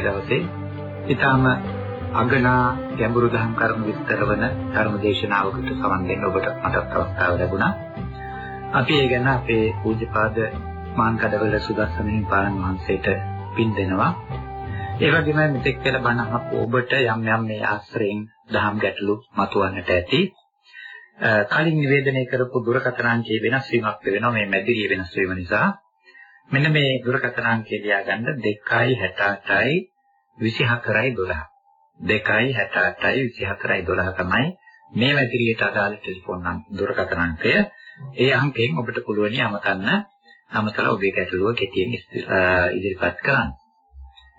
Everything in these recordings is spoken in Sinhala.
අද මේ කුලපත්‍රසක් පොය දවසේ ඊටාම අගනා ගැඹුරු දහම් කර්ම විස්තර වන ධර්ම දේශනාවකට සමන් දෙන්න ඔබට මටත් අවස්ථාව ලැබුණා. අපි ඒ ගැන අපේ පූජ්‍යපාද මාන්කඩවල සුදස්සමින් පාරන් වහන්සේට පින් දෙනවා. ඒ වගේම මෙතෙක් පෙර බණ අහපු ඔබට යම් යම් මේ ආශ්‍රයෙන් දහම් ගැටලු මතුවන්නට ඇති. කලින් නිවේදනය කරපු දුරකථන අංකයේ වෙනස් වීමක් වෙනවා මේ මැදිරිය වෙනස් වීම නිසා. මෙන්න මේ දුරකථන අංකය ලියාගන්න 268යි 24යි 12. 268යි 24යි 12 තමයි මේ මැදිරියට අදාළ ටෙලිෆෝන් දුරකථන අංකය. ඒ අංකයෙන් ඔබට පුළුවන් යමතන්න අමතර ඔබේ ගැටලුව කෙටියෙන් ඉදිරිපත් කරන්න.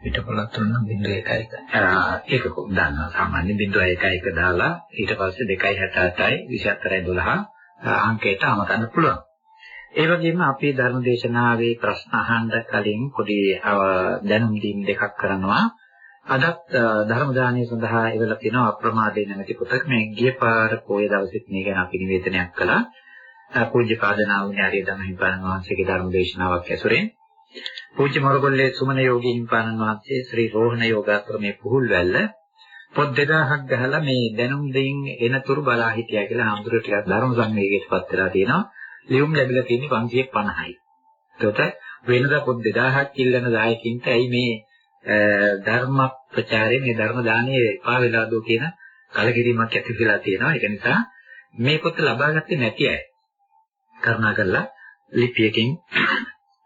පිටපොලක් තුන 0.11. ඒක දන්නවා සාමාන්‍ය 0.11 දාලා ඊට පස්සේ 268යි 24යි 12 අංකයට අමතන්න පුළුවන්. ඒ වගේම අපේ ධර්ම දේශනාවේ ප්‍රශ්න අහන්න කලින් පොඩි දැනුම් දීම් දෙකක් කරනවා. අදත් ධර්ම දානය සඳහා ඉවල තියෙන අප්‍රමාදේ නැමැති පොතක් මේ ගිය පාර පොය දවසෙත් මේ ගැන අපි නිවේදනයක් කළා. පූජ්‍ය පාදනා වුණේ ආර්ය ධම්මහිපාණන් වහන්සේගේ ධර්ම දේශනාවක් ඇසුරෙන් පූජ්‍ය මොරගොල්ලේ සුමන යෝගීන් පාණන් වහන්සේ ශ්‍රී රෝහණ යෝගාශ්‍රමයේ පුහුල්වැල්ල පොත් දෙකක් ගහලා මේ දැනුම් දෙයින් එනතුරු බලා හිටියා කියලා හඳුර ටිකක් ධර්ම සංවේගයට පත් වෙලා තියෙනවා. ලියුම් ලැබිලා තියෙන්නේ 550යි. ඒකට වෙනදා පොත් 2000ක් ඉල්ලන දායකින්ට ඇයි මේ ධර්ම ප්‍රචාරයේ මේ ධර්ම දානයේ එපා වෙලාද කියන කලකිරීමක් ඇති වෙලා තියෙනවා. ඒක නිසා මේ පොත ලබා ගත්තේ නැති අය කරුණාකරලා ලිපියකින්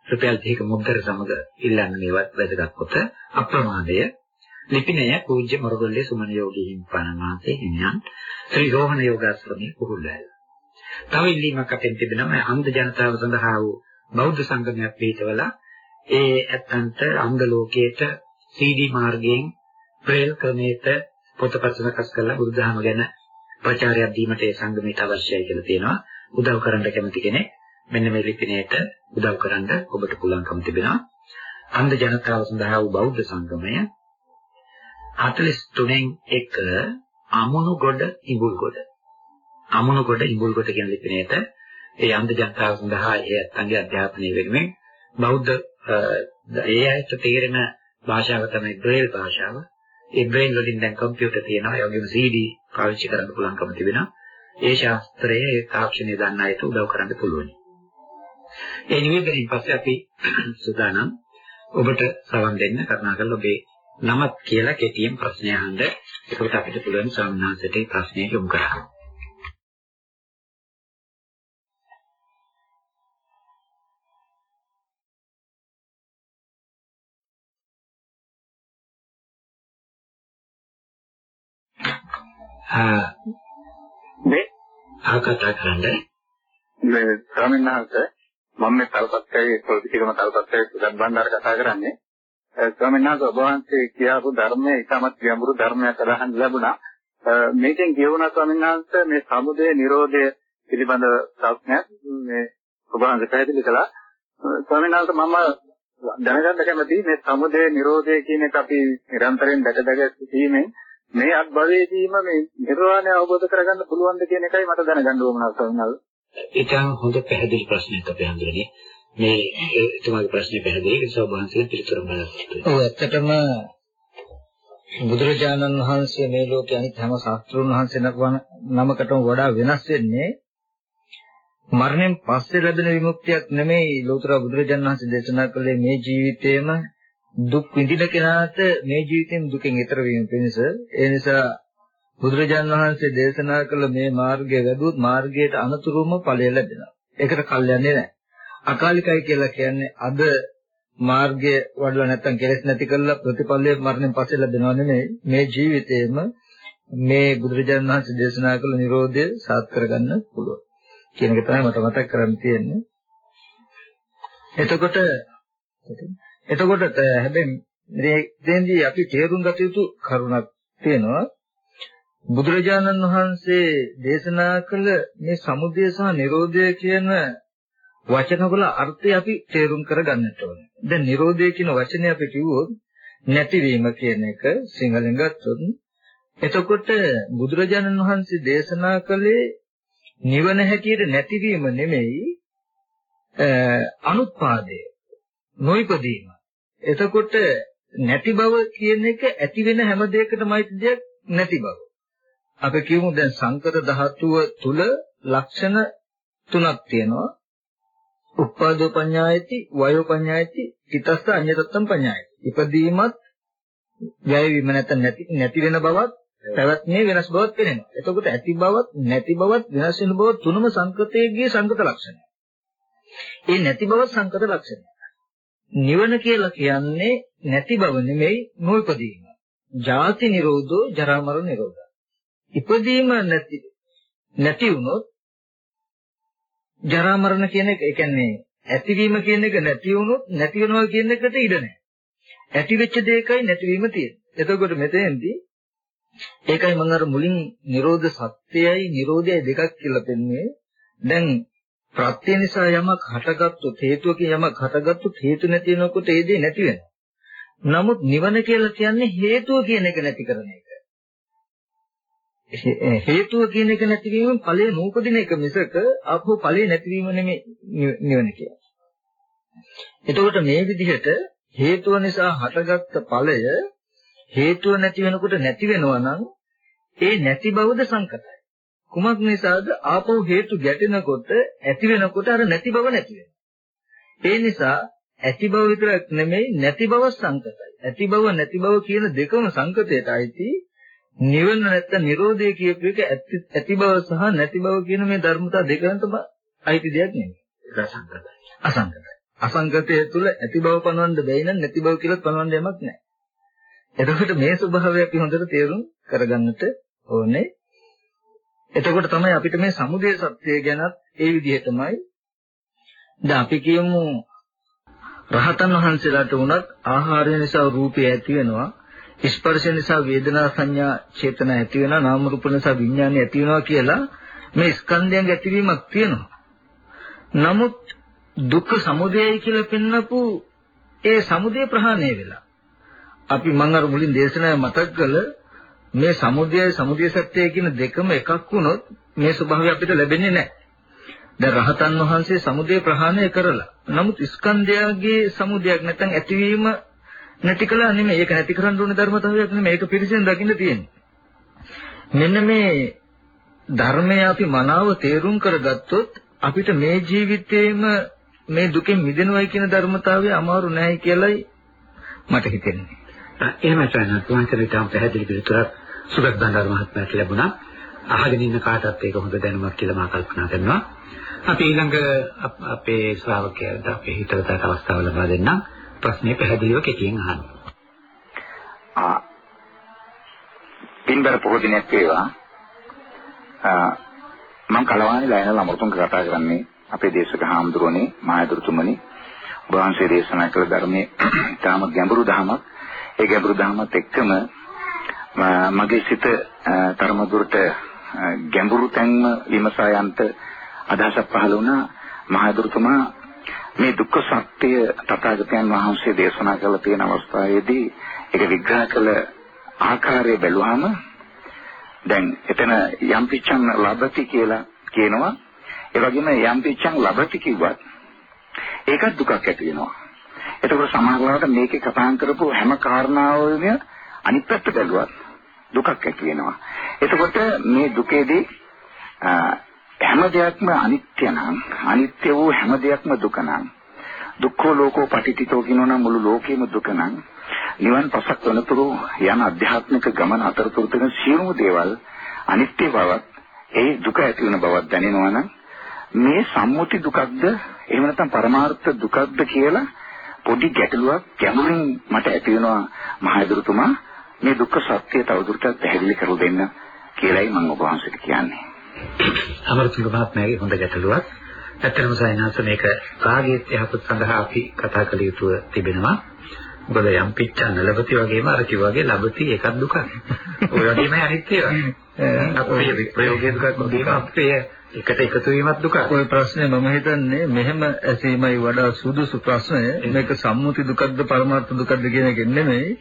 රුපියල් 30ක මුද්දර සමග ඉල්ලන්න මේවත් වැදගත් කොට අප්‍රමාදය ලිපිනය පූජ්‍ය මොරගොල්ලේ සුමන යෝගී හිමිපාණන් වහන්සේ හිමියන් ශ්‍රී රෝහණ යෝගාශ්‍රමයේ කුරුල්ලෑල. තව ඉල්ලීමක් අපෙන් තිබෙනවා අන්ධ ජනතාව සඳහා වූ බෞද්ධ සංගමයක් පිටවලා ඒ ඇත්තන්ට අංග ලෝකයට CD මාර්ගයෙන් ප්‍රේල් ක්‍රමයට පොතපත සකස් කරලා බුදුදහම ගැන ප්‍රචාරයක් දීමට ඒ සංගමයට අවශ්‍යයි කියලා තියෙනවා. උදව් කරන්න කැමති කෙනෙක් මෙන්න මේ ලිපිනයට උදව් කරන්න ඔබට පුළුවන්කම තිබෙනවා. අන්ධ ජනතාව සඳහා වූ බෞද්ධ සංගමය 43න් 1 අමුණුගොඩ ඉඹුල්ගොඩ. අමුණුගොඩ ඉඹුල්ගොඩ කියන ලිපිනයට ඒ අන්ධ ජනතාව සඳහා ඒ අත්ංගේ අධ්‍යාපනය වෙනුවෙන් බෞද්ධ ඒ අයට තේරෙන භාෂාව තමයි බ්‍රේල් භාෂාව. ඒ බ්‍රේල් වලින් දැන් කම්පියුටර් තියෙනවා. ඒ වගේම CD පාවිච්චි කරන්න පුළුවන්කම තිබෙනවා. ඒ ශාස්ත්‍රයේ ඒ තාක්ෂණය දන්න අයට උදව් කරන්න පුළුවන්. ඒ නිවේදනයෙන් පස්සේ අපි සූදානම් ඔබට සවන් දෙන්න කරුණාකරලා ඔබේ නමත් කියලා කෙටියෙන් ප්‍රශ්නය අහන්න. ඒකට අපිට පුළුවන් සාමනාසයට ප්‍රශ්නය යොමු කරන්න. ආ මේ ආකතා කරන්නේ. මේ ස්වාමීන් වහන්සේ මම මේ තල්පත්කයේ පොලිටිකම තල්පත්කයේ සුදත් බණ්ඩාර කතා කරන්නේ. ස්වාමීන් වහන්සේ ඔබ වහන්සේ කියපු ධර්මයේ ඉතාමත් ගැඹුරු ධර්මයක් අදහන් ලැබුණා. මේකෙන් කියවුණා ස්වාමීන් වහන්සේ මේ සමුදය නිරෝධය පිළිබඳ ප්‍රශ්නයක් මේ ඔබ වහන්සේ පැහැදිලි කළා. ස්වාමීන් වහන්සේ මම දැනගන්න කැමතියි මේ සමුදය නිරෝධය කියන එක අපි නිරන්තරයෙන් දැක දැක සිටීමෙන් මේ අත්භවයේදීම මේ නිර්වාණය අවබෝධ කරගන්න පුළුවන්ද කියන එකයි මට දැනගන්න ඕන සවනල්. ඒකම හොඳ පැහැදිලි ප්‍රශ්නයක් අපි හඳුනන්නේ. මේ එතුමාගේ ප්‍රශ්නේ පැහැදිලි ඒක සෝභාන්සික පිළිතුරු බලන්න. ඔව් ඇත්තටම බුදුරජාණන් වහන්සේ මේ ලෝකයේ අනිත් හැම ශාස්ත්‍රඥ වහන්සේ නමකටම වඩා වෙනස් වෙන්නේ මරණයෙන් පස්සේ ලැබෙන විමුක්තියක් නෙමෙයි ලෝතර බුදුරජාණන් වහන්සේ දේශනා කළේ මේ ජීවිතේම දුක් විඳින කෙනාට මේ ජීවිතෙන් දුකෙන් ඈතර වීම පිණිස ඒ නිසා බුදුරජාණන් වහන්සේ දේශනා කළ මේ මාර්ගය වැදුවොත් මාර්ගයට අනතුරුම ඵලය ලැබෙනවා. ඒකට කල් යන්නේ නැහැ. අකාලිකයි කියලා කියන්නේ අද මාර්ගය වඩලා නැත්තම් කෙලෙස් නැති කරලා ප්‍රතිඵලය මරණයෙන් පස්සේ ලැබෙනව නෙමෙයි. මේ ජීවිතේම මේ බුදුරජාණන් වහන්සේ දේශනා කළ Nirodha සාත් කරගන්න පුළුවන්. කියන එක තමයි මට මතක් කරන්න තියෙන්නේ. එතකොට එතකොට හැබැයි මේ දෙන්දී අපි තේරුම් ගත යුතු කරුණක් තියෙනවා. බුදුරජාණන් වහන්සේ දේශනා කළ මේ සමුදය සහ නිරෝධය කියන වචනවල අර්ථය අපි තේරුම් කරගන්නට ඕනේ. දැන් නිරෝධය කියන වචනේ අපි කිව්වොත් නැතිවීම කියන එක සිංහලෙන් ගත්තොත් එතකොට බුදුරජාණන් වහන්සේ දේශනා කළේ නිවන හැටියට නැතිවීම නෙමෙයි අනුත්පාදය නොයිපදීම එතකොට නැති බව කියන එක ඇති වෙන හැම දෙයකටමයි දෙයක් නැති බව. අපි කියමු දැන් සංකත ධාතුව තුල ලක්ෂණ තුනක් තියෙනවා. උප්පාදෝ පඤ්ඤායති, වයෝ පඤ්ඤායති, චිතස්ස අඤ්ඤතත්තම් පඤ්ඤායති. ඉපදීමත් වැයවීම නැත්නම් නැති නැති වෙන බවත් පැවැත්මේ වෙනස් බවක් පෙනෙනවා. එතකොට ඇති බවත් නැති බවත් වෙනස් වෙන බව තුනම සංකතයේගේ සංකත ලක්ෂණය. ඒ නැති බව සංකත ලක්ෂණය. නිවන කියලා කියන්නේ නැති බව නෙමෙයි නොඉපදීම. ජාති නිරෝධෝ ජරා මරණ නිරෝධා. ඉපදීම නැති නැති වුණොත් ජරා මරණ කියන එක ඒ කියන්නේ ඇතිවීම කියන එක නැති වුණොත් නැති වෙනවා කියන එකට ඉඩ නැහැ. ඇති වෙච්ච දෙයකයි නැතිවීම තියෙන්නේ. එතකොට මෙතෙන්දී ඒකයි මම අර මුලින් Nirodha සත්‍යයයි Nirodhayයි දෙකක් කියලා පෙන්වන්නේ. දැන් ප්‍රත්‍ය නිසා යමක් හටගත්තොත් හේතුවකින් යමක් හටගත්තොත් හේතු නැති වෙනකොට ඒ දේ නැති වෙනවා. නමුත් නිවන කියලා කියන්නේ හේතුව කියන එක නැති කරන එක. හේතුව කියන එක නැතිවීම ඵලයේ නූපදින එක මිසක ආපහු ඵලයේ නැතිවීම නෙමෙයි නිවන කියන්නේ. එතකොට මේ විදිහට හේතුව නිසා හටගත්ත ඵලය හේතුව නැති වෙනකොට නැති වෙනවා නම් ඒ නැති බවද සංකතයි. කුමක් නිසාද ආපහු හේතු ගැටෙනකොට ඇති වෙනකොට අර නැති බව නැති. ඒ නිසා ඇති බව විතරක් නෙමෙයි නැති බව සංකතයි. ඇති බව නැති බව කියන දෙකම සංකතයට අයිති නිවන නැත්නම් Nirodhe කියපු එක ඇති බව සහ නැති බව කියන මේ ධර්මතා දෙකකට අයිති දෙයක් නෙමෙයි. ඒක සංකතයි. අසංකතයි. අසංකතය තුළ ඇති බව පනවන්න බැයි නම් නැති බව කියලා පනවන්න යමක් නැහැ. එතකොට මේ ස්වභාවය අපි හොඳට තේරුම් කරගන්නට ඕනේ. එතකොට තමයි අපිට මේ සමුදය සත්‍යය ගැනත් ඒ විදිහටමයි දැන් අපි කියමු රහතන් වහන්සේලාට වුණත් ආහාරය නිසා රූපය ඇති වෙනවා ස්පර්ශ නිසා වේදනා සංඥා චේතන ඇති වෙනවා නාම රූප නිසා විඥානය ඇති වෙනවා කියලා මේ ස්කන්ධයන්ගේ ඇතිවීමක් තියෙනවා. නමුත් දුක්ඛ සමුදයයි කියලා පෙන්නපු ඒ සමුදය ප්‍රහාණය වෙලා අපි මම අර මුලින් දේශනාවේ මතක් කළ මේ සමුදයයි සමුදය සත්‍යය කියන දෙකම එකක් වුණොත් මේ ස්වභාවය අපිට ලැබෙන්නේ නැහැ. දැන් රහතන් වහන්සේ සමුදය ප්‍රහාණය කරලා. නමුත් ස්කන්ධයගේ සමුදයක් නැත්නම් ඇතිවීම නැති කළා නෙමෙයි. ඒක නැති කරන්න ඕනේ ධර්මතාවයක් නෙමෙයි. ඒක පිරිසිදු දකින්න තියෙන්නේ. මෙන්න මේ ධර්මය අපි මනාව තේරුම් කරගත්තොත් අපිට මේ ජීවිතේම මේ දුකෙන් මිදෙනවයි කියන ධර්මතාවය අමාරු නැහැ කියලයි මට හිතෙන්නේ. එහෙම තමයි තුන්තරේ තම පැහැදිලි පිළිතුරක් සුගත් බණ්ඩාර මහත්මයාට ලැබුණා. අහගෙන ඉන්න කාටත් ඒක හොඳ දැනුමක් කියලා මා කල්පනා කරනවා. අපි ඊළඟ අපේ ශ්‍රාවකයාට අපේ හිතවතට අවස්ථාව ලබා දෙන්නම්. ප්‍රශ්නේ පැහැදිලිව කෙටියෙන් අහන්න. ආ පින්බර පොහොය දිනක් වේවා. ආ මම කලවානේ ලයන අමරතුංග කතා කරන්නේ අපේ දේශක හාමුදුරනේ මායදුරුතුමනි වහන්සේ දේශනා කළ ධර්මයේ තාම ගැඹුරු ධමයක් ඒ ගැඹුරු ධමත් එක්කම මගේ සිත තරම දුරට ගැඹුරු තැන්ම විමසා යන්ට අදහසක් පහළ වුණා. මහදුරුතුමා මේ දුක්ඛ සත්‍ය තථාගතයන් වහන්සේ දේශනා කළ තියෙන අවස්ථාවේදී ඒක විග්‍රහ කළ ආකාරය බැලුවාම දැන් එතන යම් පිච්ඡන් ලබති කියලා කියනවා. ඒ වගේම යම් පිච්ඡන් ලබති කිව්වත් ඒකත් දුකක් ඇති වෙනවා. එතකොට සමහරවිට මේකේ කතා කරපු හැම කාරණාවෙම අනිත් පැත්ත බැලුවත් දුකක් ඇති වෙනවා. එතකොට මේ දුකේදී හැම දෙයක්ම අනිත්‍ය නම් අනිත්‍ය වූ හැම දෙයක්ම දුක නම් දුක්ඛෝ ලෝකෝ පටිච්චිතෝ කියනවනම් මුළු ලෝකෙම දුක නම් නිවන් පසක් වනතුරු යන අධ්‍යාත්මික ගමන අතරතුර තියෙන සියලුම දේවල් අනිත්‍ය බවත් ඒ දුක ඇති වෙන බවත් දැනෙනවා නම් මේ සම්මුති දුකක්ද එහෙම නැත්නම් පරමාර්ථ දුකක්ද කියලා පොඩි ගැටලුවක් ගැඹුරින් මට ඇති වෙනවා මහදුරුතුමා මේ දුක්ඛ සත්‍ය තවදුරටත් පැහැදිලි කරලා දෙන්න කියලායි මම ඔබ වහන්සේට කියන්නේ. අමරතුංග මහත්මයාගේ හොඳ ගැටලුවක්. ඇත්තටම සයනාස මේක කාගේ යහපත සඳහා අපි කතා කළ යුතු තිබෙනවා. මොකද යම් පිච්චන් ලැබති වගේම අර කිව්වාගේ ලැබති එකක් දුකක්. ඔය වගේමයි අනිත් ඒවා. අපේ ප්‍රයෝගයේ දුකක් වගේම අපේ එකට එකතු වීමත් දුක. ওই ප්‍රශ්නේ මම හිතන්නේ මෙහෙම ඇසීමයි වඩා සුදුසු ප්‍රශ්නය. මේක සම්මුති දුකක්ද පරමාර්ථ දුකක්ද කියන එක නෙමෙයි.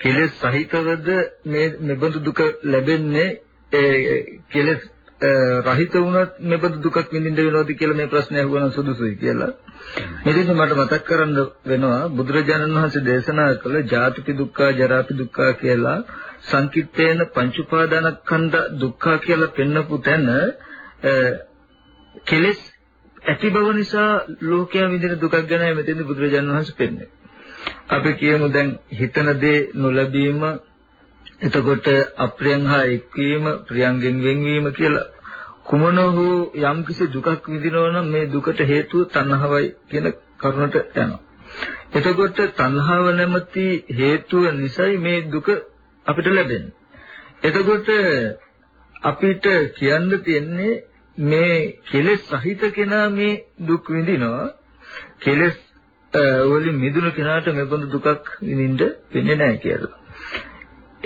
කෙලෙස් සහිතවද මේ මෙබඳු දුක ලැබෙන්නේ ඒ කෙලෙස් රහිත වුණත් මෙබඳු දුකක් විඳින්න වෙනවද කියලා මේ ප්‍රශ්නේ අහුවන සුදුසුයි කියලා. මෙතන මට මතක් කරන්න වෙනවා බුදුරජාණන් වහන්සේ දේශනා කළ ජාතිපි දුක්ඛ ජරාපි දුක්ඛ කියලා සංකිට්ඨේන පංච උපාදානස්කන්ධ දුක්ඛ කියලා පෙන්නපු තැන කෙලෙස් ඇති බව නිසා ලෝකයා විඳින දුකක් ගැන මෙතෙන්දී බුදුරජාණන් වහන්සේ පෙන්නේ. අපි කියමු දැන් හිතන දේ නොලැබීම එතකොට අප්‍රියන් හා එක්වීම ප්‍රියංගෙන් වෙන්වීම කියලා කුමන හෝ යම්කිසි දුකක් විඳිනවා නම් මේ දුකට හේතුව තණ්හාවයි කියන කරුණට යනවා. එතකොට තණ්හාව නැමැති හේතුව නිසායි මේ දුක අපිට ලැබෙන්නේ. එතකොට අපිට කියන්න තියෙන්නේ මේ කෙලෙස් සහිත කෙනා මේ දුක් විඳිනවා. කෙලෙස් වලින් මිදුණු කෙනාට මෙබඳු දුකක් විඳින්න වෙන්නේ නැහැ කියලා.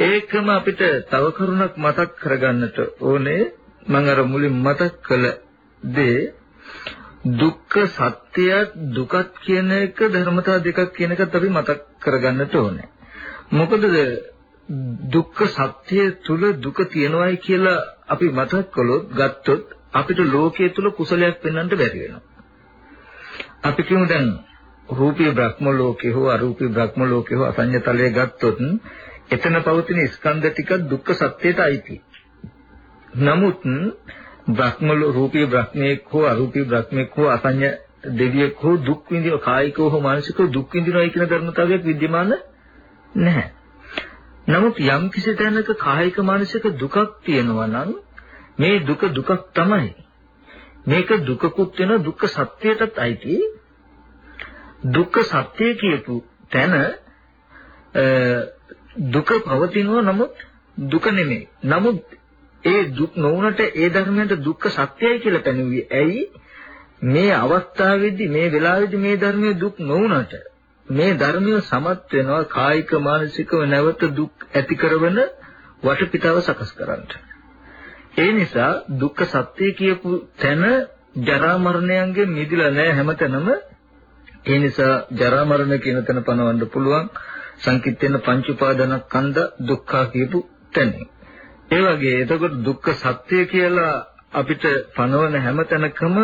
ඒකම අපිට තව කරුණක් මතක් කරගන්නට ඕනේ මම අර මුලින් මතක් කළ දේ දුක්ඛ සත්‍යයක් දුකක් කියන එක ධර්මතා දෙකක් කියන එකත් අපි මතක් කරගන්නට ඕනේ. මොකද දුක්ඛ සත්‍ය තුල දුක තියෙනවායි කියලා අපි මතක් කළොත් ගත්තොත් අපිට ලෝකයේ තුල කුසලයක් පෙන්වන්න බැරි වෙනවා. අපි කියමු දැන් රූපී බ්‍රහ්ම ලෝකේ හෝ අරූපී බ්‍රහ්ම ලෝකේ හෝ අසඤ්ඤතලයේ ගත්තොත් එතන පවතින ස්කන්ධ ටික දුක්ඛ සත්‍යයට අයිති. නමුත් බ්‍රහ්ම රූපී බ්‍රහ්මේක හෝ අරූපී බ්‍රහ්මේක හෝ අසඤ්ඤ දෙවියෙක් හෝ දුක් විඳින කායිකව හෝ මානසිකව දුක් විඳිනවා කියන ධර්මතාවයක් विद्यमान නැහැ. නමුත් යම් කිසි තැනක කායික මානසික දුකක් තියෙනවා නම් මේ දුක දුකක් තමයි. මේක දුකකුත් වෙන දුක්ඛ සත්‍යයටත් අයිති. දුක්ඛ සත්‍ය කියපු තැන දුක පවතිනවා නමුත් දුක නෙමෙයි. නමුත් ඒ දුක් නොවුනට ඒ ධර්මයට දුක්ඛ සත්‍යයි කියලා පැනුවේ. ඇයි? මේ අවස්ථාවේදී මේ වෙලාවේදී මේ ධර්මයේ දුක් නොවුනට මේ ධර්මය සමත් වෙනවා කායික මානසිකව නැවත දුක් ඇති කරන වටපිටාව සකස් කරන්නට. ඒ නිසා දුක්ඛ සත්‍ය කියපු තැන ජරා මරණයන්ගෙන් මිදිලා නැහැ හැමතැනම. ඒ නිසා ජරා මරණ කියන තැන පනවන්න පුළුවන්. සංකිට්ඨේන පංච උපාදානස්කන්ධ දුක්ඛ කියපු තැන. ඒ වගේ එතකොට දුක්ඛ සත්‍ය කියලා අපිට පනවන හැම තැනකම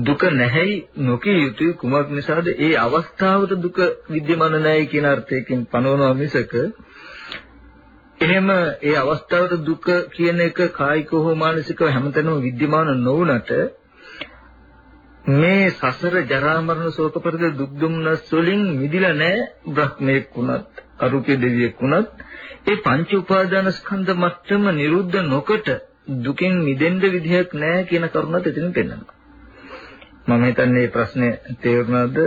දුක නැහැයි නොකිය යුතුයි කුමක් නිසාද ඒ අවස්ථාවට දුක विद्यमान නැහැයි කියන අර්ථයකින් පනවනවා මිසක එහෙම ඒ අවස්ථාවට දුක කියන එක කායිකව හෝ මානසිකව හැමතැනම विद्यमान නොවුනට මේ සසර ජරා මරණ ශෝක පරිද දුක් දුම්නස් වලින් මිදිලා නැහැ බ්‍රහ්මෙක් වුණත් අරුපේ දෙවියෙක් වුණත්. ඒ පංච උපාදාන ස්කන්ධ මට්ටම නිරුද්ධ නොකොට දුකෙන් මිදෙන්න විදිහක් නැහැ කියන කරුණත් එතනින් පෙන්නනවා. මම හිතන්නේ මේ ප්‍රශ්නේ තේරුණාද?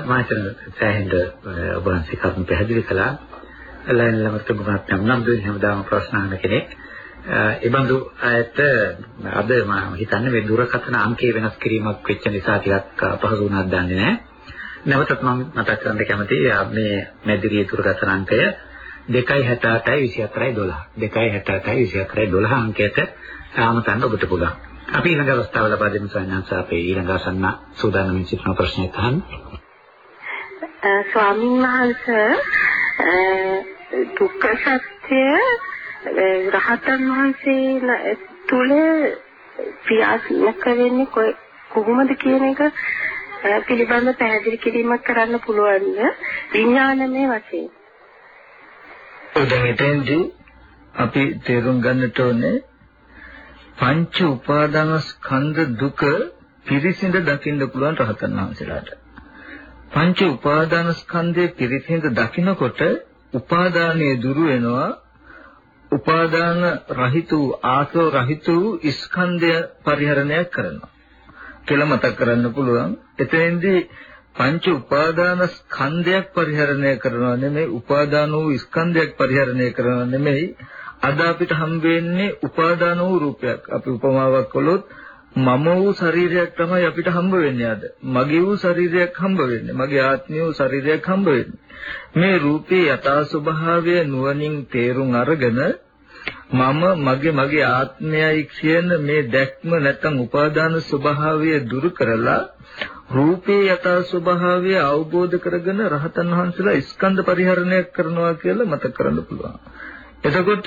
මම හිතන්නේ සෑහෙන්න ඔබ වහන්සේ කරුණු පැහැදිලි කළා. ලයින් ළමට ගුණත් නම් දුන්නේ හැමදාම ප්‍රශ්න අහන කෙනෙක්. ඒ බඳු අයට අද මම හිතන්නේ මේ දුරකථන අංකයේ වෙනස් කිරීමක් වෙච්ච නිසා ටිකක් අපහසු වුණාද දන්නේ නැහැ. නැවතත් මම මතක් කරන්න කැමතියි මේ මැදිරියේ දුරකථන අංකය 268යි 24යි 12. 268යි 24යි 12 අංකයට සාමතන්න ඔබට පුළුවන්. අපි ඊළඟ අවස්ථාව ලබා දෙමු සංඥාංශ අපේ ඊළඟ අසන්න සූදානම්ින් සිටින ප්‍රශ්නයක් අහන්න. ස්වාමීන් වහන්සේ දුක්ඛ සත්‍ය රහතන් වහන්සේ තුල ක්‍රියාත්මක වෙන්නේ කොහොමද කියන එක පිළිබඳ පැහැදිලි කිරීමක් කරන්න පුළුවන්ද විඥානමය වශයෙන් දැන් එතෙන්දී අපි තේරුම් ගන්නට ඕනේ පංච උපාදාන ස්කන්ධ දුක පිරිසිඳ දකින්න පුළුවන් රහතන් වහන්සේලාට. පංච උපාදාන ස්කන්ධයේ පිරිසිඳ දකිනකොට උපාදානයේ දුරු වෙනවා උපාදාන රහිත වූ ආසව රහිත වූ ස්කන්ධය පරිහරණය කරනවා කියලා මතක් කරන්න පුළුවන්. එතෙන්දී පංච උපාදාන ස්කන්ධයක් පරිහරණය කරනවා නෙමෙයි උපාදාන වූ ස්කන්ධයක් පරිහරණය කරනවා නෙමෙයි අද අපිට හම් වෙන්නේ උපාදාන වූ රූපයක්. අපි උපමාවක් කළොත් මම වූ ශරීරයක් තමයි අපිට හම්බ වෙන්නේ අද. මගේ වූ ශරීරයක් හම්බ වෙන්නේ. මගේ ආත්මය වූ ශරීරයක් හම්බ වෙන්නේ. මේ රූපේ යථා ස්වභාවය නුවණින් තේරුම් අරගෙන මම මගේ මගේ ආත්මයයි කියන මේ දැක්ම නැත්නම් උපාදාන ස්වභාවය දුරු කරලා රූපේ යථා ස්වභාවය අවබෝධ කරගෙන රහතන් වහන්සේලා ස්කන්ධ පරිහරණය කරනවා කියලා මතක් කරන්න පුළුවන්. එතකොට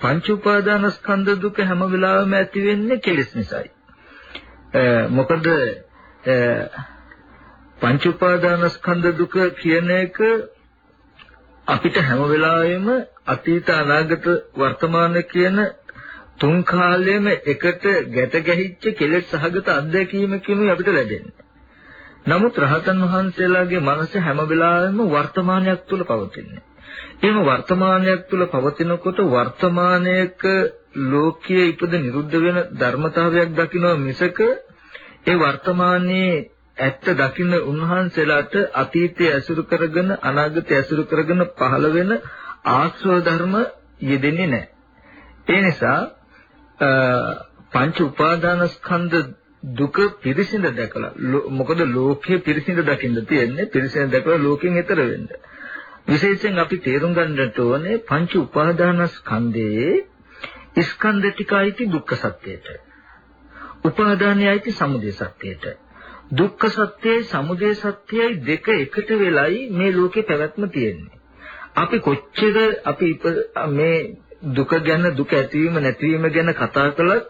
පංච උපාදානස්කන්ධ දුක හැම වෙලාවෙම ඇති වෙන්නේ කෙලෙස් නිසායි. මොකද පංච උපාදානස්කන්ධ දුක කියන එක අපිට හැම වෙලාවෙම අතීත අනාගත වර්තමාන කියන තුන් කාලයේම එකට ගැට ගැහිච්ච කෙලෙස් සහගත අත්දැකීමකින් අපිට ලැබෙන්නේ. නමුත් රහතන් වහන්සේලාගේ මනස හැම වෙලාවෙම වර්තමානයක් තුල පවතින්නේ. එහෙම වර්තමානයක් තුල පවතිනකොට වර්තමානයක ලෝකයේ ඉපද නිරුද්ධ වෙන ධර්මතාවයක් දකින්න මිසක ඒ වර්තමානයේ ඇත්ත දකින්න උන්වහන්සේලාට අතීතය ඇසුරු කරගෙන අනාගතය ඇසුරු කරගෙන පහළ වෙන ආශ්‍රව ධර්ම යෙදෙන්නේ නැහැ. ඒ නිසා පංච උපාදානස්කන්ධ දුක පිරිසිඳ දැකලා මොකද ලෝකයේ පිරිසිඳ දකින්න තියෙන්නේ පිරිසිඳ දැකලා ලෝකෙන් එතර වෙන්න. විශේෂයෙන් අපි තේරුම් ගන්නට ඕනේ පංච උපාදානස්කන්ධයේ ස්කන්ධ ටිකයිති දුක්ඛ සත්‍යයට. උපාදානයයිති සමුදය සත්‍යයට. දුක්ඛ සත්‍යයයි සමුදය සත්‍යයයි දෙක එකට වෙලයි මේ ලෝකේ පැවැත්ම තියෙන්නේ. අපි කොච්චර අපි මේ දුක ගැන දුක ඇතිවීම නැතිවීම ගැන කතා කළත්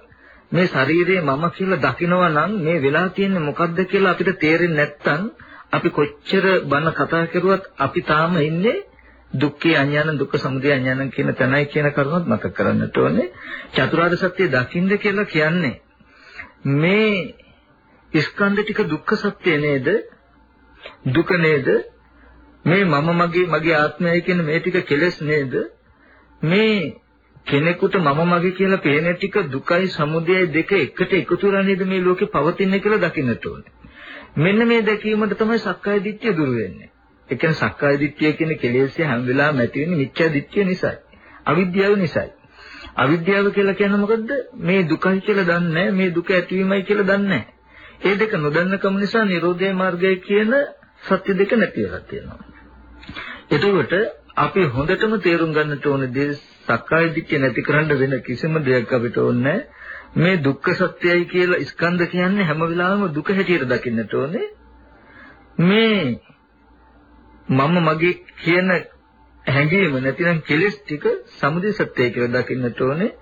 මේ ශරීරය මම කියලා දකිනවා නම් මේ වෙලා තියෙන්නේ මොකද්ද කියලා අපිට තේරෙන්නේ නැත්නම් අපි කොච්චර බන කතා කරුවත් අපි තාම ඉන්නේ දුක්ඛේ අඥාන දුක්ඛ සමුදය අඥාන කියන තැනයි කියන කරුණත් මතක කරගන්නට ඕනේ. චතුරාර්ය සත්‍ය දකින්න කියලා කියන්නේ මේ ස්කන්ධ ටික දුක්ඛ සත්‍ය නේද? දුක නේද? මේ මම මගේ මගේ ආත්මයයි කියන මේ ටික කෙලෙස් නේද? මේ කෙනෙකුට මම මගේ කියලා පේන ටික දුකයි සමුදයයි දෙක එකට එකතු වෙලා නේද මේ ලෝකේ පවතින්නේ කියලා දකින්නට ඕනේ. මෙන්න මේ දැකීමට තමයි සක්කාය දිට්ඨිය දුර වෙන්නේ. ඒ කියන්නේ සක්කාය දිට්ඨිය කියන කෙලෙස්ය හැම වෙලාවෙම ඇති වෙන්නේ මිච්ඡා දිට්ඨිය නිසායි. අවිද්‍යාව නිසායි. අවිද්‍යාව කියලා කියන්නේ මොකද්ද? මේ දුකයි කියලා දන්නේ මේ දුක ඇතිවීමයි කියලා දන්නේ ඒ දෙක නොදන්නකම නිසා Nirodhe මාර්ගය කියන සත්‍ය දෙක නැති වෙලා තියෙනවා. එතකොට අපි හොඳටම තේරුම් ගන්නට ඕනේ දේ සක්කාය දිට්ඨිය නැති කරන්න වෙන කිසිම දෙයක් අපිට ඕනේ මේ දුක්ඛ සත්‍යයි කියලා ස්කන්ධ කියන්නේ හැම වෙලාවෙම දුක හැටියට දකින්නට ඕනේ. මේ මම මගේ කියන හැඟීම නැතිනම් කෙලෙස් ටික සමුදය සත්‍යය කියලා දකින්නට ඕනේ.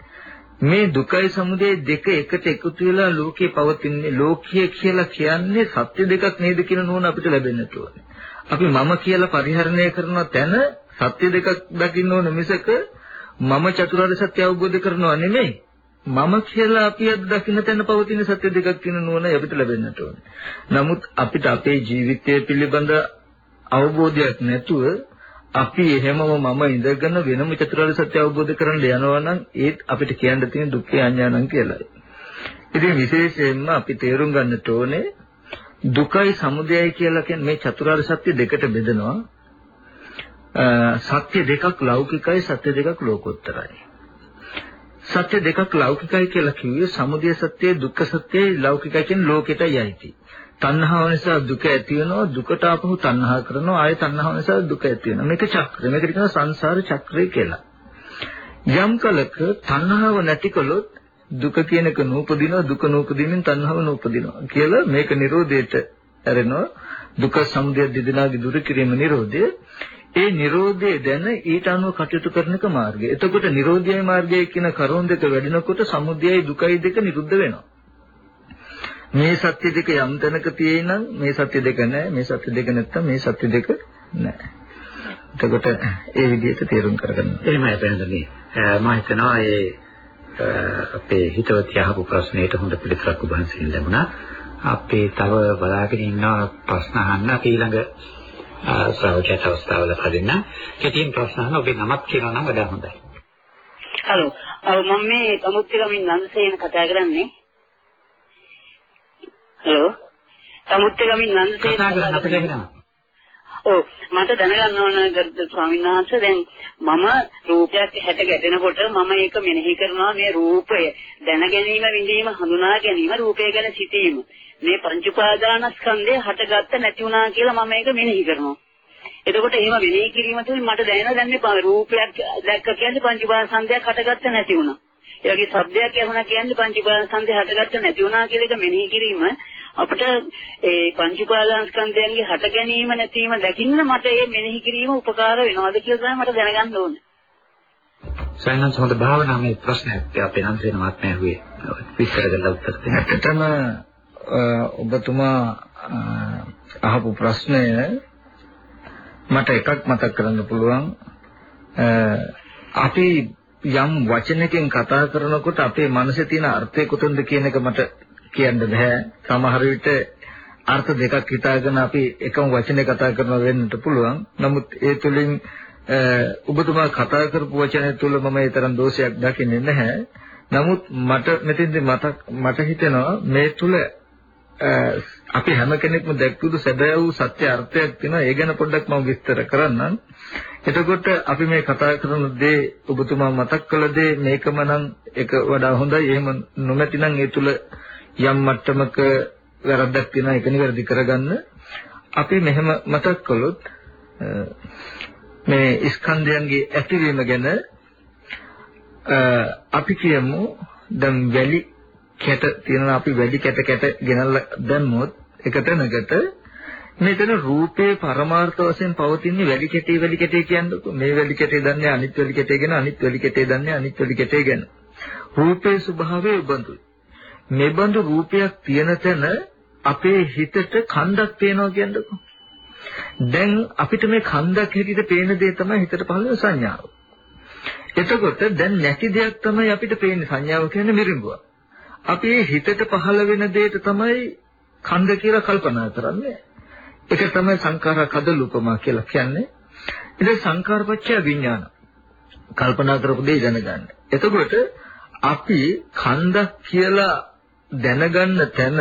මේ දුකයි සමුදය දෙක එකට එකතු වෙලා ලෝකේ පවතින්නේ ලෝකීය කියලා කියන්නේ සත්‍ය දෙකක් නේද කියන නෝන අපිට ලැබෙන්නට ඕනේ. අපි මම කියලා පරිහරණය කරන තැන සත්‍ය දෙකක් දකින්න ඕන මිසක මම චතුරාර්ය සත්‍ය අවබෝධ කරනවා නෙමෙයි. මම කියලා අපි අද දකින්න තැන පවතින සත්‍ය දෙකක් කියන නුවණ අපිට ලැබෙන්නට ඕනේ. නමුත් අපිට අපේ ජීවිතය පිළිබඳ අවබෝධයක් නැතුව අපි එහෙමම මම ඉඳගෙන වෙනම චතුරාර්ය සත්‍ය අවබෝධ කරන්න යනවා නම් ඒත් අපිට කියන්න තියෙන දුක්ඛ අඥානං කියලායි. ඉතින් විශේෂයෙන්ම අපි තේරුම් ගන්නට ඕනේ දුකයි සමුදයයි කියලා කියන්නේ මේ චතුරාර්ය සත්‍ය දෙකට බෙදෙනවා. සත්‍ය දෙකක් ලෞකිකයි සත්‍ය දෙකක් ලෝකෝත්තරයි. සත්‍ය දෙකක් ලෞකිකයි කියලා කිව්වේ සමුදය සත්‍යය දුක්ඛ සත්‍යය ලෞකිකයි කියන්නේ ලෝකෙටයි යයිති. තණ්හාව නිසා දුක ඇති වෙනවා දුකට ආපහු තණ්හා කරනවා ආය තණ්හාව නිසා දුක ඇති වෙනවා. මේක චක්‍රය. මේකට කියනවා සංසාර චක්‍රය කියලා. යම් කලක තණ්හාව නැති කළොත් දුක කියන එක නූපදිනවා දුක නූපදින්න තණ්හාව නූපදිනවා කියලා මේක Nirodheට ඇරෙනවා දුක සමුදය දෙදෙනාගේ දුරු කිරීම Nirodhe ඒ Nirodhe දැන ඊට අනුව කටයුතු කරන එක මාර්ගය. එතකොට Nirodhe මාර්ගය කියන කරුණ දෙක වැඩිනකොට සමුදයයි දුකයි දෙක නිරුද්ධ වෙනවා. මේ සත්‍ය දෙක යම් තැනක තියෙනම් මේ සත්‍ය දෙක නැහැ මේ සත්‍ය දෙක නැත්තම් මේ සත්‍ය දෙක නැහැ. එතකොට ඒ විදිහට තේරුම් කරගන්න. එහෙමයි පැහැදිලි. මම හිතනවා ඒ අපේ හිතවතිය අහපු ප්‍රශ්නෙට හොඳ පිළිතුරක් ඔබ වහන්සේගෙන් ලැබුණා. අපේ තව බලාගෙන ඉන්න ප්‍රශ්න අහන්න අපි ඊළඟ ශ්‍රාවකයට අවස්ථාව ලබා දෙන්න. කෙටියෙන් ප්‍රශ්න අහන්න ඔබේ නමක් කියනවා නම් වඩා හොඳයි. හලෝ. අව මම මේ සමුත්තිගමින් නන්දසේන කතා කරන්නේ. හලෝ. සමුත්තිගමින් නන්දසේන කතා කරන්න අපිට එනවා. ඔව්. මට දැනගන්න ඕන ගරුතර ස්වාමීන් වහන්සේ දැන් මම රූපයක් හැට ගැටෙනකොට මම ඒක මෙනෙහි කරනවා මේ රූපය. දැන ගැනීම විඳීම හඳුනා ගැනීම රූපය ගැන සිතීම. මේ පංච උපාදානස්කන්ධය හටගත්ත නැති වුණා කියලා මම ඒක මෙනෙහි කරනවා. එතකොට එහෙම මෙනෙහි කිරීම තුළින් මට දැනෙන දැන් මේ රූපයක් දැක්ක කියන්නේ පංච උපාදානස්කන්ධයක් හටගත්ත නැති වුණා. ඒ වගේ શબ્දයක් ඇහුණා කියන්නේ පංච උපාදානස්කන්ධය හටගත්ත නැති වුණා කියලා එක මෙනෙහි කිරීම අපිට ඒ පංච උපාදානස්කන්ධයන්ගේ හට ගැනීම නැතිවීම දකින්න මට මේ මෙනෙහි කිරීම උපකාර වෙනවද කියලා තමයි මට දැනගන්න ඕනේ. සයන්ස් හොඳ භාවනාමය ප්‍රශ්නයක් අපේ නන්දසේන මහත්මයා ඇහුවේ විස්තර කරලා උත්තර දෙන්න. ඇත්තටම ඔබතුමා අහපු ප්‍රශ්නය මට එකක් මතක් කරන්න පුළුවන් අපි යම් වචනකින් කතා කරනකොට අපේ මනසේ තියෙන අර්ථය කොතනද කියන එක මට කියන්න බෑ. සමහර විට අර්ථ දෙකක් හිතාගෙන අපි එකම වචනේ කතා කරනවා වෙන්නත් පුළුවන්. නමුත් ඒ තුලින් ඔබතුමා කතා කරපු වචනය තුල මම ඒ තරම් දෝෂයක් දකින්නේ නැහැ. නමුත් මට මෙතෙන්දි මතක් මට හිතෙනවා මේ තුල අපි හැම කෙනෙක්ම දැක්කුදු සැබෑ වූ සත්‍ය අර්ථයක් තියෙනවා. ඒ ගැන පොඩ්ඩක් මම විස්තර කරන්නම්. එතකොට අපි මේ කතා කරන දේ ඔබතුමා මතක් කළ දේ මේකම නම් එක වඩා හොඳයි. එහෙම නොමැති නම් ඒ තුල යම් මට්ටමක වැරද්දක් තියෙනවා ඒක නිවැරදි කරගන්න. අපි මෙහෙම මතක් කළොත් මේ ස්කන්ධයන්ගේ ඇතිවීම ගැන අපි කියමු දැන් වැලි කැට තියෙනවා. අපි වැලි කැට කැට ගෙනල්ලා දැම්මොත් එක තැනකට මෙතන රූපේ පරමාර්ථ වශයෙන් පවතින වැලි කැටේ වැලි කැටේ කියන්නේ මේ වැලි කැටේ දන්නේ අනිත් වැලි කැටේ ගැන අනිත් වැලි කැටේ දන්නේ අනිත් වැලි කැටේ ගැන. රූපේ ස්වභාවය උබඳුයි. මෙබඳු රූපයක් තියෙන තැන අපේ හිතට කන්දක් පේනවා කියන්නකො දැන් අපිට මේ කන්දක් හැටියට පේන දේ තමයි හිතට පහළ වෙන සංඥාව එතකොට දැන් නැති දෙයක් තමයි අපිට පේන්නේ සංඥාව කියන්නේ මිරිඟුව අපි හිතට පහළ වෙන දෙයට තමයි කන්ද කියලා කල්පනා කරන්නේ ඒක තමයි සංඛාර කදලුපමා කියලා කියන්නේ. ඉතින් සංඛාරපච්චය විඥාන. කල්පනා කරපු දේ දැනගන්න. එතකොට අපි කන්දක් කියලා දැනගන්න තැන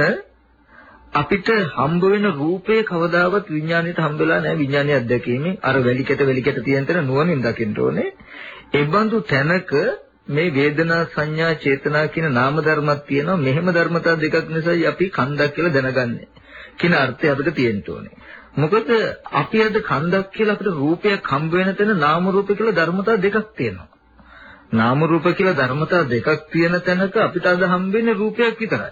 අපිට හම්බ වෙන රූපේ කවදාවත් විඥාණයට හම්බෙලා නැහැ විඥානයේ අත්දැකීමෙන් අර වැලිකෙට වැලිකෙට තියෙන තැන නුවණින් දකින්න ඕනේ. ඒ බඳු තැනක මේ වේදනා සංඥා චේතනා කියන නාම ධර්මයක් තියෙනවා මෙහෙම ධර්මතා දෙකක් නිසායි අපි කන්දක් කියලා දැනගන්නේ. කියන අර්ථය අපිට තියෙන්න ඕනේ. මොකද අපි අද කන්දක් කියලා අපිට රූපයක් හම්බ වෙන තැන නාම රූප කියලා ධර්මතා දෙකක් තියෙනවා. නාම රූප කියලා ධර්මතා දෙකක් තියෙන තැනක අපිට අද හම්බෙන්නේ රූපයක් විතරයි.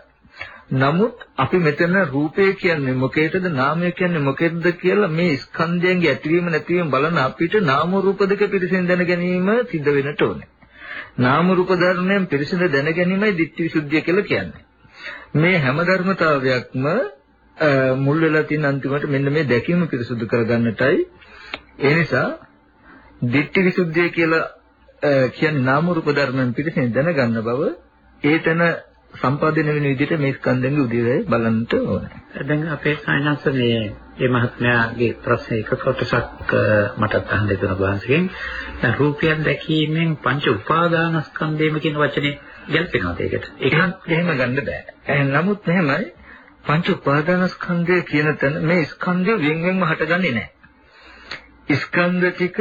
නමුත් අපි මෙතන රූපය කියන්නේ මොකේද නාමය කියන්නේ මොකේද කියලා මේ ස්කන්ධයන්ගේ ඇතිවීම නැතිවීම බලන අපිට නාම රූප දෙක පිරිසිදු දැන ගැනීම සිද්ධ වෙන්නට ඕනේ. නාම රූප ධර්මයන් පිරිසිදු දැන ගැනීමයි ditthi visuddhiya කියලා කියන්නේ. මේ හැම ධර්මතාවයක්ම මුල් වෙලා තියෙන අන්තිමට මෙන්න මේ දැකීම පිරිසුදු කරගන්නටයි ඒ නිසා ditthi visuddhiය කියලා කියන්නේ නාම රූප ධර්මයන් පිරිසිදු දැනගන්න බව ඒතන සම්පාදනය වෙන විදිහට මේ ස්කන්ධයන්ගේ උදේවැය බලන්නට ඕනේ. දැන් අපේ සායනස් මේ මේ මහත්මයාගේ ප්‍රශ්න එක කොටසක් මටත් අහන්න දෙන වහන්සේගෙන් දැන් රූපයක් දැකීමෙන් පංච උපාදානස්කන්ධයම කියන වචනේ ගැලපෙනවද ඒකට? ඒක එහෙම ගන්න බෑ. නමුත් එහෙමයි පංච උපාදානස්කන්ධය කියන තැන මේ ස්කන්ධය වෙන් වෙන්ම හටගන්නේ නැහැ. ස්කන්ධ ටික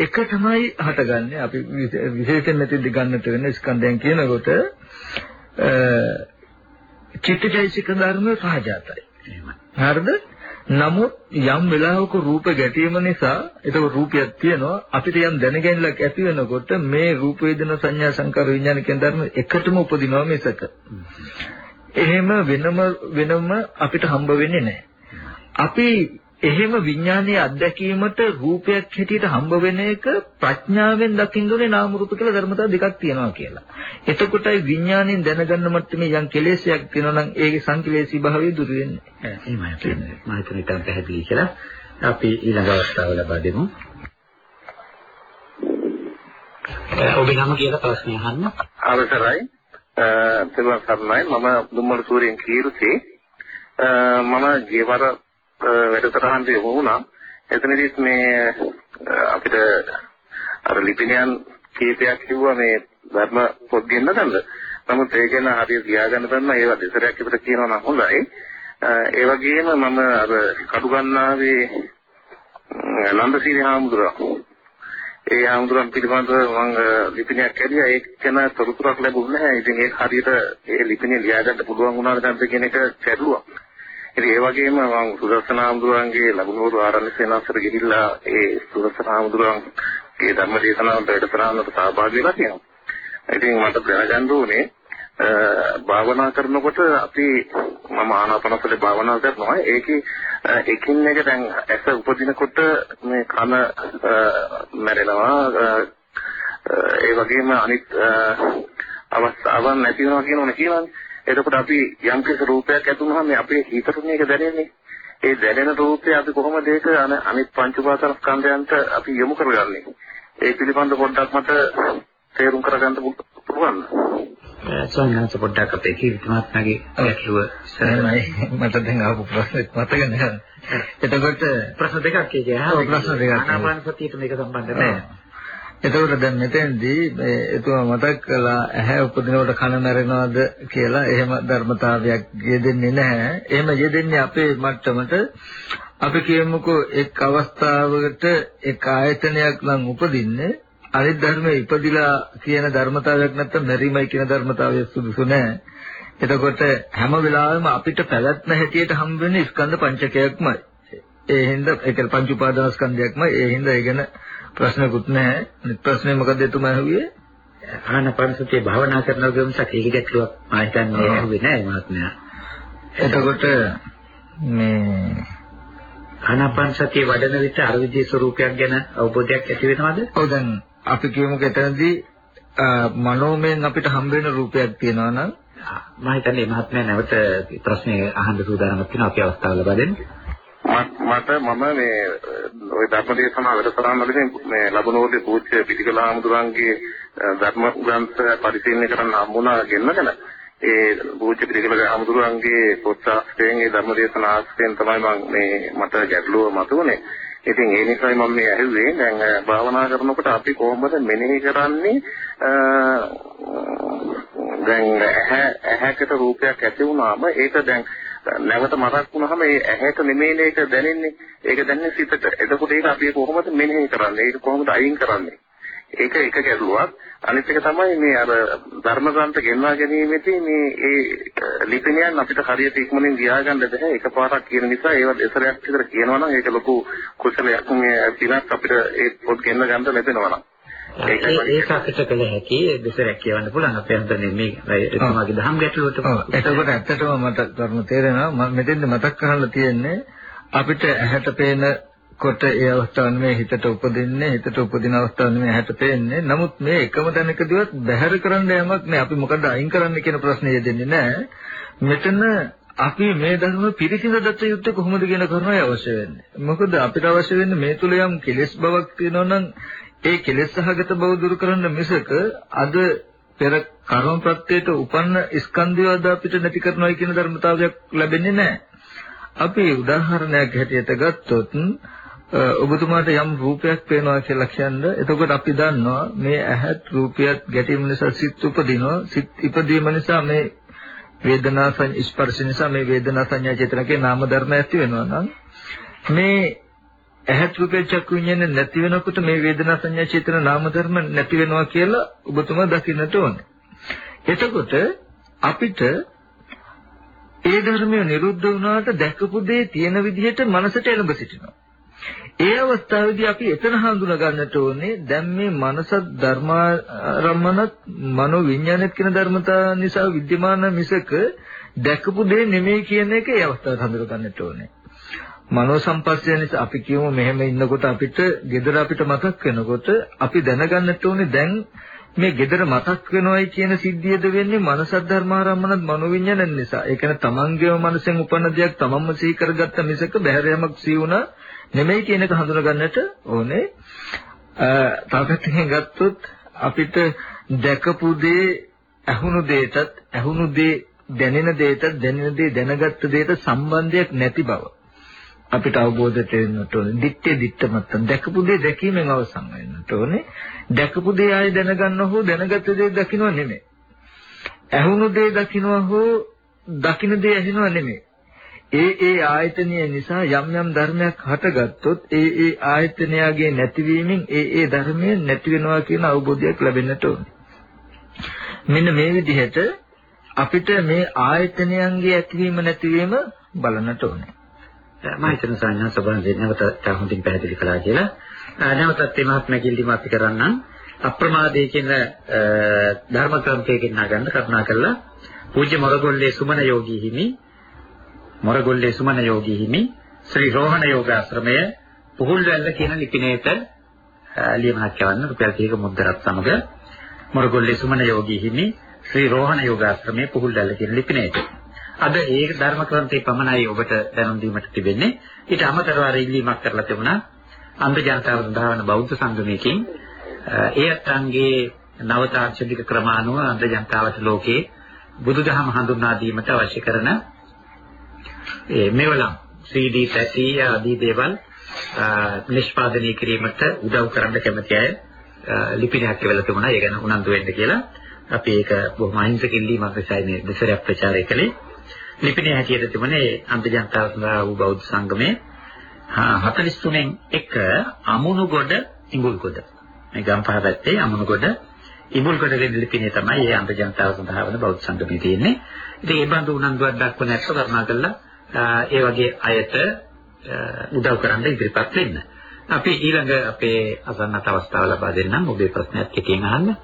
එක තමයි හටගන්නේ. අපි විශේෂයෙන් මෙතෙන්දි ගන්නට වෙන ස්කන්ධයන් කියනකොට චිත්තචෛසික ධර්ම සහජාතයි. හරිද? නමුත් යම් වෙලාවක රූප ගැටීම නිසා ඒක රූපයක් තියෙනවා අපිට යම් දැනගැනලක් ඇති වෙනකොට මේ රූප වේදනා සංඥා සංකාර විඥාන කියන ධර්ම එකටම උපදිනවා මේසක. එහෙම වෙනම වෙනම අපිට හම්බ වෙන්නේ නැහැ. අපි එහෙම විඥානයේ අත්දැකීමට රූපයක් හැටියට හම්බ වෙන එක ප්‍රඥාවෙන් දකින්න ඕනේ නාම රූප කියලා ධර්මතා දෙකක් තියෙනවා කියලා. එතකොටයි විඥාණයෙන් දැනගන්න මට්ටමේ යම් කෙලෙසයක් තියෙනවා නම් ඒකේ සංකලේශී භාවය දුරු වෙන්නේ. එහෙමයි කියන්නේ. මම හිතන්නේ ඉතින් පැහැදිලි කියලා. අපි ඊළඟ අවස්ථාව ලබා දෙමු. ඔබේ නම කියලා ප්‍රශ්නය අහන්න. අවසරයි. තෙරුවන් සරණයි මම දුම්මල සූරියන් කීරුති මම ජීවර වැඩසටහන් දෙ වුණා. එතනදිත් මේ අපිට අර ලිපිනයන් කීපයක් කිව්වා මේ ධර්ම පොත් ගෙන්න ගන්න. නමුත් ඒ ගැන හරියට කියාගන්න බැන්න ඒවා දෙසරයක් විතර කියනවා නම් හොඳයි. ඒ වගේම මම අර කඩුගන්නාවේ නන්දසිරි හාමුදුරුවෝ ඒ ආමුදුරන් පිළිබඳව මම ලිපිනයක් කැරියා ඒක ගැන තොරතුරක් ලැබුණේ නැහැ. ඉතින් ඒක හරියට ඒ ලිපිනේ ලියාගන්න පුළුවන් වුණාද නැද්ද කියන එක ගැටලුවක්. ඉතින් ඒ වගේම මම සුදර්ශන ආමුදුරන්ගේ ලැබුණු ආරණ්‍ය සේනාසතර ගිහිල්ලා ඒ සුදර්ශන ආමුදුරන්ගේ ධර්ම දේශනාවට වැඩසටහනට සහභාගී වෙලා තියෙනවා. ඉතින් මට දැනගන්න ඕනේ භාවනා කරනකොට අපි මම ආනාපානසති භාවනා කරනවා ඒකේ එකින් එක දැන් ඇස උපදිනකොට මේ කන මැරෙනවා ඒ වගේම අනිත් අවස්ථාවන් නැති වෙනවා කියනවනේ කියලානේ. එතකොට අපි යම් කිසි රූපයක් ඇති වුණාම අපේ හිතට මේක දැනෙන්නේ. ඒ දැනෙන රූපය අපි කොහොමද ඒක අනිත් පංච උපාදානස්කන්ධයන්ට අපි යොමු කරගන්නේ? ඒ පිළිබඳව පොඩ්ඩක් මට තේරුම් කරගන්න පුළුවන්. සෝමනස පොඩ්ඩක් අපේ කීර්ති මහත්මයාගේ ගැටලුව එහෙමයි මට දැන් ආපු ප්‍රශ්නෙත් මතක නැහැ. එතකොට ප්‍රශ්න දෙකක් ඔව්, ප්‍රශ්න දෙකක්. ආනාපාන සතියට මේක සම්බන්ධ නැහැ. එතකොට දැන් මෙතෙන්දී මේ එතුමා මතක් කළා ඇහැ උපදිනකොට කන මැරෙනවද කියලා එහෙම ධර්මතාවයක් යෙදෙන්නේ නැහැ. එහෙම යෙදෙන්නේ අපේ මට්ටමට අපි කියමුකෝ එක් අවස්ථාවකට එක් ආයතනයක් නම් උපදින්නේ අනිත් ධර්මයේ ඉපදිලා කියන ධර්මතාවයක් නැත්නම් මෙරිමයි කියන ධර්මතාවය සුදුසු නැහැ. එතකොට හැම වෙලාවෙම අපිට පැවැත්ම හැටියට හම් වෙන්නේ ස්කන්ධ පංචකයක්මයි. ඒ හින්දා ඒක පංච උපාදානස්කන්ධයක්මයි. ඒ හින්දා ඒ ගැන ප්‍රශ්නකුත් නැහැ. ප්‍රශ්නේ මොකද එතුමා අහුවේ? ආනාපාන සතිය භාවනා කරනවා කියමු සක් ඒක ගැටලුවක් මා හිතන්නේ ඇහුවේ නැහැ මහත්මයා. එතකොට මේ ආනාපාන සතිය වඩන විට අර විදිහේ ස්වરૂපයක් ගැන අවබෝධයක් ඇති වෙනවද? ඔව් දැන් අපි කියමුකෝ එතනදී මනෝමයෙන් අපිට හම්බ වෙන රූපයක් තියෙනවා නම් මම හිතන්නේ මහත්මයා නැවත ප්‍රශ්නේ අහන්න සූදානම්ක් වෙනවා අපි අවස්ථාව ලබා දෙන්න. මට මම මේ ওই ධර්මදේශනා වැඩසටහන වලදී මේ ලබනෝදේ පූජ්‍ය පිටිකල ආමුදුරන්ගේ ධර්ම ග්‍රන්ථ පරිශීලනය කරන්න හම්බුණා ගෙන්නගෙන ඒ පූජ්‍ය පිටිකල ආමුදුරන්ගේ පොත්සාස්ත්‍රයෙන් ඒ ධර්මදේශනා ආස්ත්‍රයෙන් තමයි මම මේ මට ගැටලුව මතුවනේ. ඉතින් ඒ නිසායි මම මේ ඇහුවේ දැන් භාවනා කරනකොට අපි කොහොමද මෙනෙහි කරන්නේ දැන් ඇහැ ඇහැකට රූපයක් ඇති වුණාම ඒක දැන් නැවත මතක් වුණාම ඒ ඇහැට නෙමෙයි ඒක දැනෙන්නේ. ඒක දැනෙන්නේ සිතට. එතකොට ඒක අපි කොහොමද මෙනෙහි කරන්නේ? ඒක කොහොමද අයින් කරන්නේ? ඒක එක ගැටලුවක්. අනිත් එක තමයි මේ අර ධර්ම ග්‍රන්ථ ගෙන්වා ගැනීමේදී මේ ඒ ලිපිනයන් අපිට හරියට ඉක්මනින් ගියා ගන්න බැහැ. එකපාරක් කියන නිසා ඒවත් එසරයක් විතර කියනවා නම් ඒක ලොකු කුසලයක්. මේ පිනක් අපිට ඒ පොත් ගෙන්න ගන්න ලැබෙනවා නම්. ඒක ඒක අපිට කළ හැකි දෙසරක් කියවන්න පුළුවන්. අපේ අන්තරේ මේ එතුමාගේ දහම් ගැටලුවට එතකොට ඇත්තටම මට කරුණු තේරෙනවා. මම මෙතෙන්ද මතක් කරන්න තියෙන්නේ අපිට ඇහැට පේන කොට ඒ අවස්ථාව නෙමෙයි හිතට උපදින්නේ හිතට උපදින අවස්ථාව නෙමෙයි ඇහැට පේන්නේ. නමුත් මේ එකම තැනකදීවත් බැහැර කරන්න යමක් නෑ. අපි මොකද අයින් කරන්න කියන ප්‍රශ්නේ යෙදෙන්නේ නෑ. මෙතන අපි මේ ධර්ම පිරිසිදු දත්ත යුත්තේ කොහොමද කියන කරුණයි අවශ්‍ය වෙන්නේ. මොකද අපිට අවශ්‍ය වෙන්නේ මේ තුල යම් කෙලෙස් බවක් තියෙනවා නම් ඒ කෙලෙස් සහගත බව දුරු කරන්න මිසක අද පෙර කර්ම ප්‍රත්‍යයට උපන්න ස්කන්ධය අද අපිට නැති කරනවා කියන ධර්මතාවයක් ලැබෙන්නේ නැහැ. අපි උදාහරණයක් හැටියට ගත්තොත් ඔබතුමාට යම් රූපයක් පේනවා කියලා කියන්නේ එතකොට අපි දන්නවා මේ ඇහත් රූපයත් ගැටීම නිසා සිත් උපදිනවා සිත් ඉපදීම නිසා මේ වේදනා ස්පර්ශ නිසා මේ වේදනා සංඥා චේතනකේ නාම ධර්ම ඇති වෙනවා නම් මේ ඇහැ රූපේ චක්කු විඤ්ඤාණ නැති වෙනකොට මේ වේදනා සංඥා චේතන නාම ධර්ම නැති වෙනවා කියලා ඔබතුමා දකින්නට ඕනේ. එතකොට අපිට ඒ ධර්මය නිරුද්ධ වුණාට දැකපු දේ තියෙන විදිහට මනසට එළඹ සිටිනවා. ඒ අවස්ථාවේදී අපි එතන හඳුනා ගන්නට ඕනේ දැන් මේ මනස ධර්මාරම්මනත් මනෝ විඤ්ඤාණයත් කියන ධර්මතා නිසා විද්‍යමාන මිසක දැකපු දේ නෙමෙයි කියන එක ඒ අවස්ථාවට හඳුනා ගන්නට ඕනේ. මනෝ සම්පස්සය නිසා අපි කියමු මෙහෙම ඉන්නකොට අපිට gedara අපිට මතක් වෙනකොට අපි දැනගන්නට ඕනේ දැන් මේ gedara මතක් වෙනවයි කියන සිද්ධියද වෙන්නේ මනස ධර්මාරම්මනත් මනෝවිඤ්ඤාණය නිසා. ඒ කියන්නේ තමන්ගේම මනසෙන් උපන්න දෙයක් තමන්ම සිහි කරගත්ත මිසක බහැර යමක් සිහි වුණා නෙමෙයි කියන එක හඳුනා ගන්නට ඕනේ. තව පැත්තකින් ගත්තොත් අපිට දැකපු දේ ඇහුණු දෙයටත් ඇහුණු දේ දැනෙන දෙයටත් දැනෙන දේ දැනගත්ත දෙයට සම්බන්ධයක් නැති බව. අපිට අවබෝධයට එන්නට ඕනේ. දිත්තේ දිත්ත මත්තන් දැකපු දේ දැකීමෙන් අවසන් වෙන්නට ඕනේ. දැකපු දේ ආයෙ දැනගන්න හෝ දැනගත්ත දේ දකින්න නෙමෙයි. ඇහුණු දේ දකින්න හෝ දකින්න දේ ඇහෙනව නෙමෙයි. ඒ ඒ ආයතනය නිසා යම් යම් ධර්මයක් හටගත්තොත් ඒ ඒ ආයතනයගේ නැතිවීමෙන් ඒ ඒ ධර්මය නැති වෙනවා කියන අවබෝධයක් ලැබෙන්නට ඕනේ. මෙන්න මේ විදිහට අපිට මේ ආයතනයන්ගේ ඇතිවීම නැතිවීම බලන්නට ඕනේ. මම හිතන සංඥා සබඳ නැවත තා හොඳින් පැහැදිලි කළා කියලා. නැවතත් මේ මහත්මයා කිල්ලිම අපි කරන්නම්. අප්‍රමාදයේ කියන ධර්ම ක්‍රමයකින් නගන්න කරුණා කළා. පූජ්‍ය මොරගොල්ලේ සුමන යෝගී හිමි මොරගොල්ලේ සුමන යෝගී හිමි ශ්‍රී රෝහණ යෝගාශ්‍රමය පුහුල්වැල්ල කියන ලිපිණයට ලියමනක් යවන්න රුපියල් 30ක මුද්දරත් සමග මොරගොල්ලේ සුමන යෝගී හිමි ශ්‍රී රෝහණ යෝගාශ්‍රමයේ පුහුල්දැල්ල කියන ලිපිනයට. අද ඒ ධර්ම ක්‍රන්ථේ පමණයි ඔබට දැනුම් දීමට තිබෙන්නේ. ඊට අමතරව අර ඉල්ලීමක් කරලා තිබුණා අන්ධ ජනතාව සඳහා වන බෞද්ධ සංගමයකින් ඒ අත්ංගේ නව තාක්ෂණික ක්‍රම අනුව අන්ධ ජනතාවට ලෝකේ බුදුදහම හඳුන්වා දීමට අවශ්‍ය කරන ඒ මෙවලම් CD පැටි ආදී දේවල් නිෂ්පාදනය කිරීමට උදව් කරන්න කැමති අය ලිපිනයක් කියලා තිබුණා. ඒ ගැන උනන්දු වෙන්න කියලා. අපි ඒක බොහොම අහිංසක ඉල්ලීමක් නිසා මේ දෙසරයක් ප්‍රචාරය කළේ. ලිපිනේ හැටියට තිබුණේ අන්ත ජනතාව සඳහා වූ බෞද්ධ සංගමයේ 43න් එක අමුණුගොඩ ඉඟුල්ගොඩ. මේ ගම්පහ පැත්තේ අමුණුගොඩ ඉඟුල්ගොඩ කියන ලිපිනේ තමයි මේ අන්ත ජනතාව සඳහා වන බෞද්ධ සංගමයේ තියෙන්නේ. ඉතින් ඒ බඳු උනන්දුවක් දක්වන ඇත්ත කරුණා කළා ඒ වගේ අයට උදව් කරන්න ඉදිරිපත් වෙන්න. අපි ඊළඟ අපේ අසන්නත් අවස්ථාව ලබා දෙන්නම් ඔබේ ප්‍රශ්නයක් කෙටියෙන් අහන්න.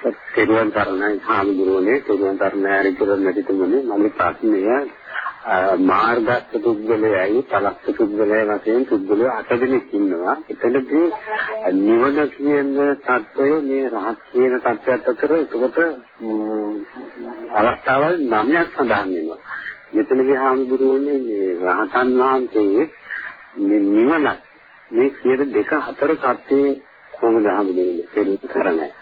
තෙරුවන් සරණයි හාමුදුරුවනේ. තෙරුවන් සරණයි ආරචරණ නැතිතුමනේ මම ප්‍රශ්නය මාර්ගස්ස පුද්ගලයයි තලස්ස පුද්ගලයයි වශයෙන් පුද්ගලයෝ අට දෙනෙක් ඉන්නවා. එතනදී නිවන කියන தত্ত্বය මේ රහත් කියන தত্ত্বයට අතර ඒකට අවස්ථාවල් නමයක් සඳහන් වෙනවා. මෙතනදී හාමුදුරුවනේ මේ රහතන් වහන්සේ මේ නිවන මේ කියන දෙක හතර සත්‍යයේ කොහොමද හාමුදුරුවනේ? තේරුම් කරන්නේ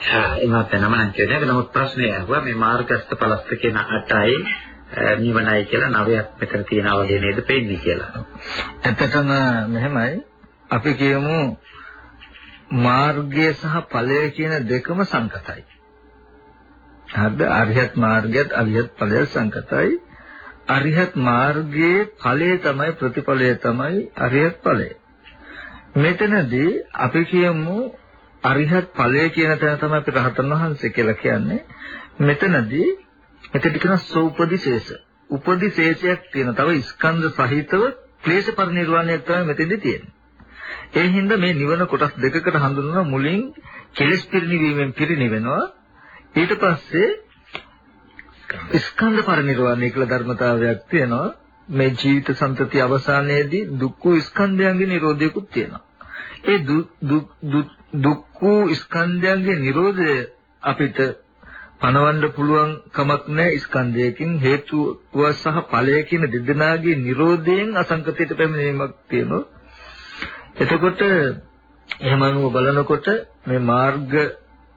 එමත් නම නම් කියන්නේ නමුත් ප්‍රශ්නේ අහුවා මේ මාර්ගස්ත පලස්ත කියන අටයි නිවනයි කියලා නවයක් මෙතන තියනවා වගේ නේද පෙන්නේ කියලා. ඇත්තටම මෙහෙමයි අපි කියමු මාර්ගය සහ ඵලය කියන දෙකම සංකතයි. හරිද? අරිහත් මාර්ගයත් අරිහත් ඵලය සංකතයි. අරිහත් මාර්ගයේ ඵලය තමයි ප්‍රතිඵලය තමයි අරිහත් ඵලය. මෙතනදී අපි කියමු අරිහත් ඵලය කියන තැන තමයි අපි රහතන් වහන්සේ කියලා කියන්නේ. මෙතනදී මෙතන කියන සෝපදිශේෂ. උපදිශේෂයක් තියෙන තව ස්කන්ධ සහිතව ක්ලේශ පරිනිර්වාණයක් තමයි මෙතෙන්දී තියෙන්නේ. ඒ හින්දා මේ නිවන කොටස් දෙකකට හඳුන්වන මුලින් කෙලෙස් පිරිනිවීමෙන් පිරිනිවෙනවා. ඊට පස්සේ ස්කන්ධ පරිනිර්වාණය කියලා ධර්මතාවයක් තියෙනවා. මේ ජීවිත සම්පති අවසානයේදී දුක්ඛ ස්කන්ධයන්ගේ නිරෝධයකුත් තියෙනවා. ඒ දුක්ඛ ස්කන්ධයන්ගේ නිරෝධය අපිට පණවන්න පුළුවන් කමක් නැහැ ස්කන්ධයකින් හේතුව සහ ඵලය කියන දෙදෙනාගේ නිරෝධයෙන් අසංකතයට පැමිණීමක් තියෙනවා. එතකොට එහෙම අනුව බලනකොට මේ මාර්ග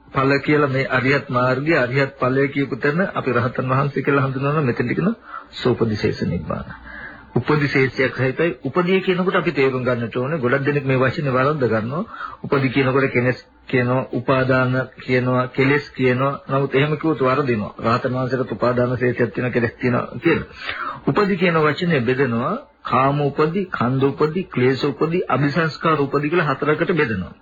ඵල කියලා මේ අරියත් මාර්ගය අරියත් ඵලය කියපු තැන අපි රහතන් වහන්සේ කියලා හඳුන්වනවා මෙතෙන්ට කියන සෝපදිශේෂ නිබ්බාන. උපදිශේෂයක් සහිතයි උපදී කියනකොට අපි තේරුම් ගන්නට ඕනේ ගොඩක් දෙනෙක් මේ වචනේ වරද්ද ගන්නවා. උපදී කියනකොට කෙනෙක් කියනවා උපාදාන කියනවා කෙලෙස් කියනවා. නමුත් එහෙම කිව්වොත් වරදිනවා. රහතන් වහන්සේට උපාදාන ශේෂයක් තියෙන කෙලෙස් තියෙනවා කියලා. උපදී කියන වචනේ බෙදෙනවා කාම උපදී, කන්ද උපදී, ක්ලේශ උපදී, අபிසංස්කාර උපදී කියලා හතරකට බෙදෙනවා.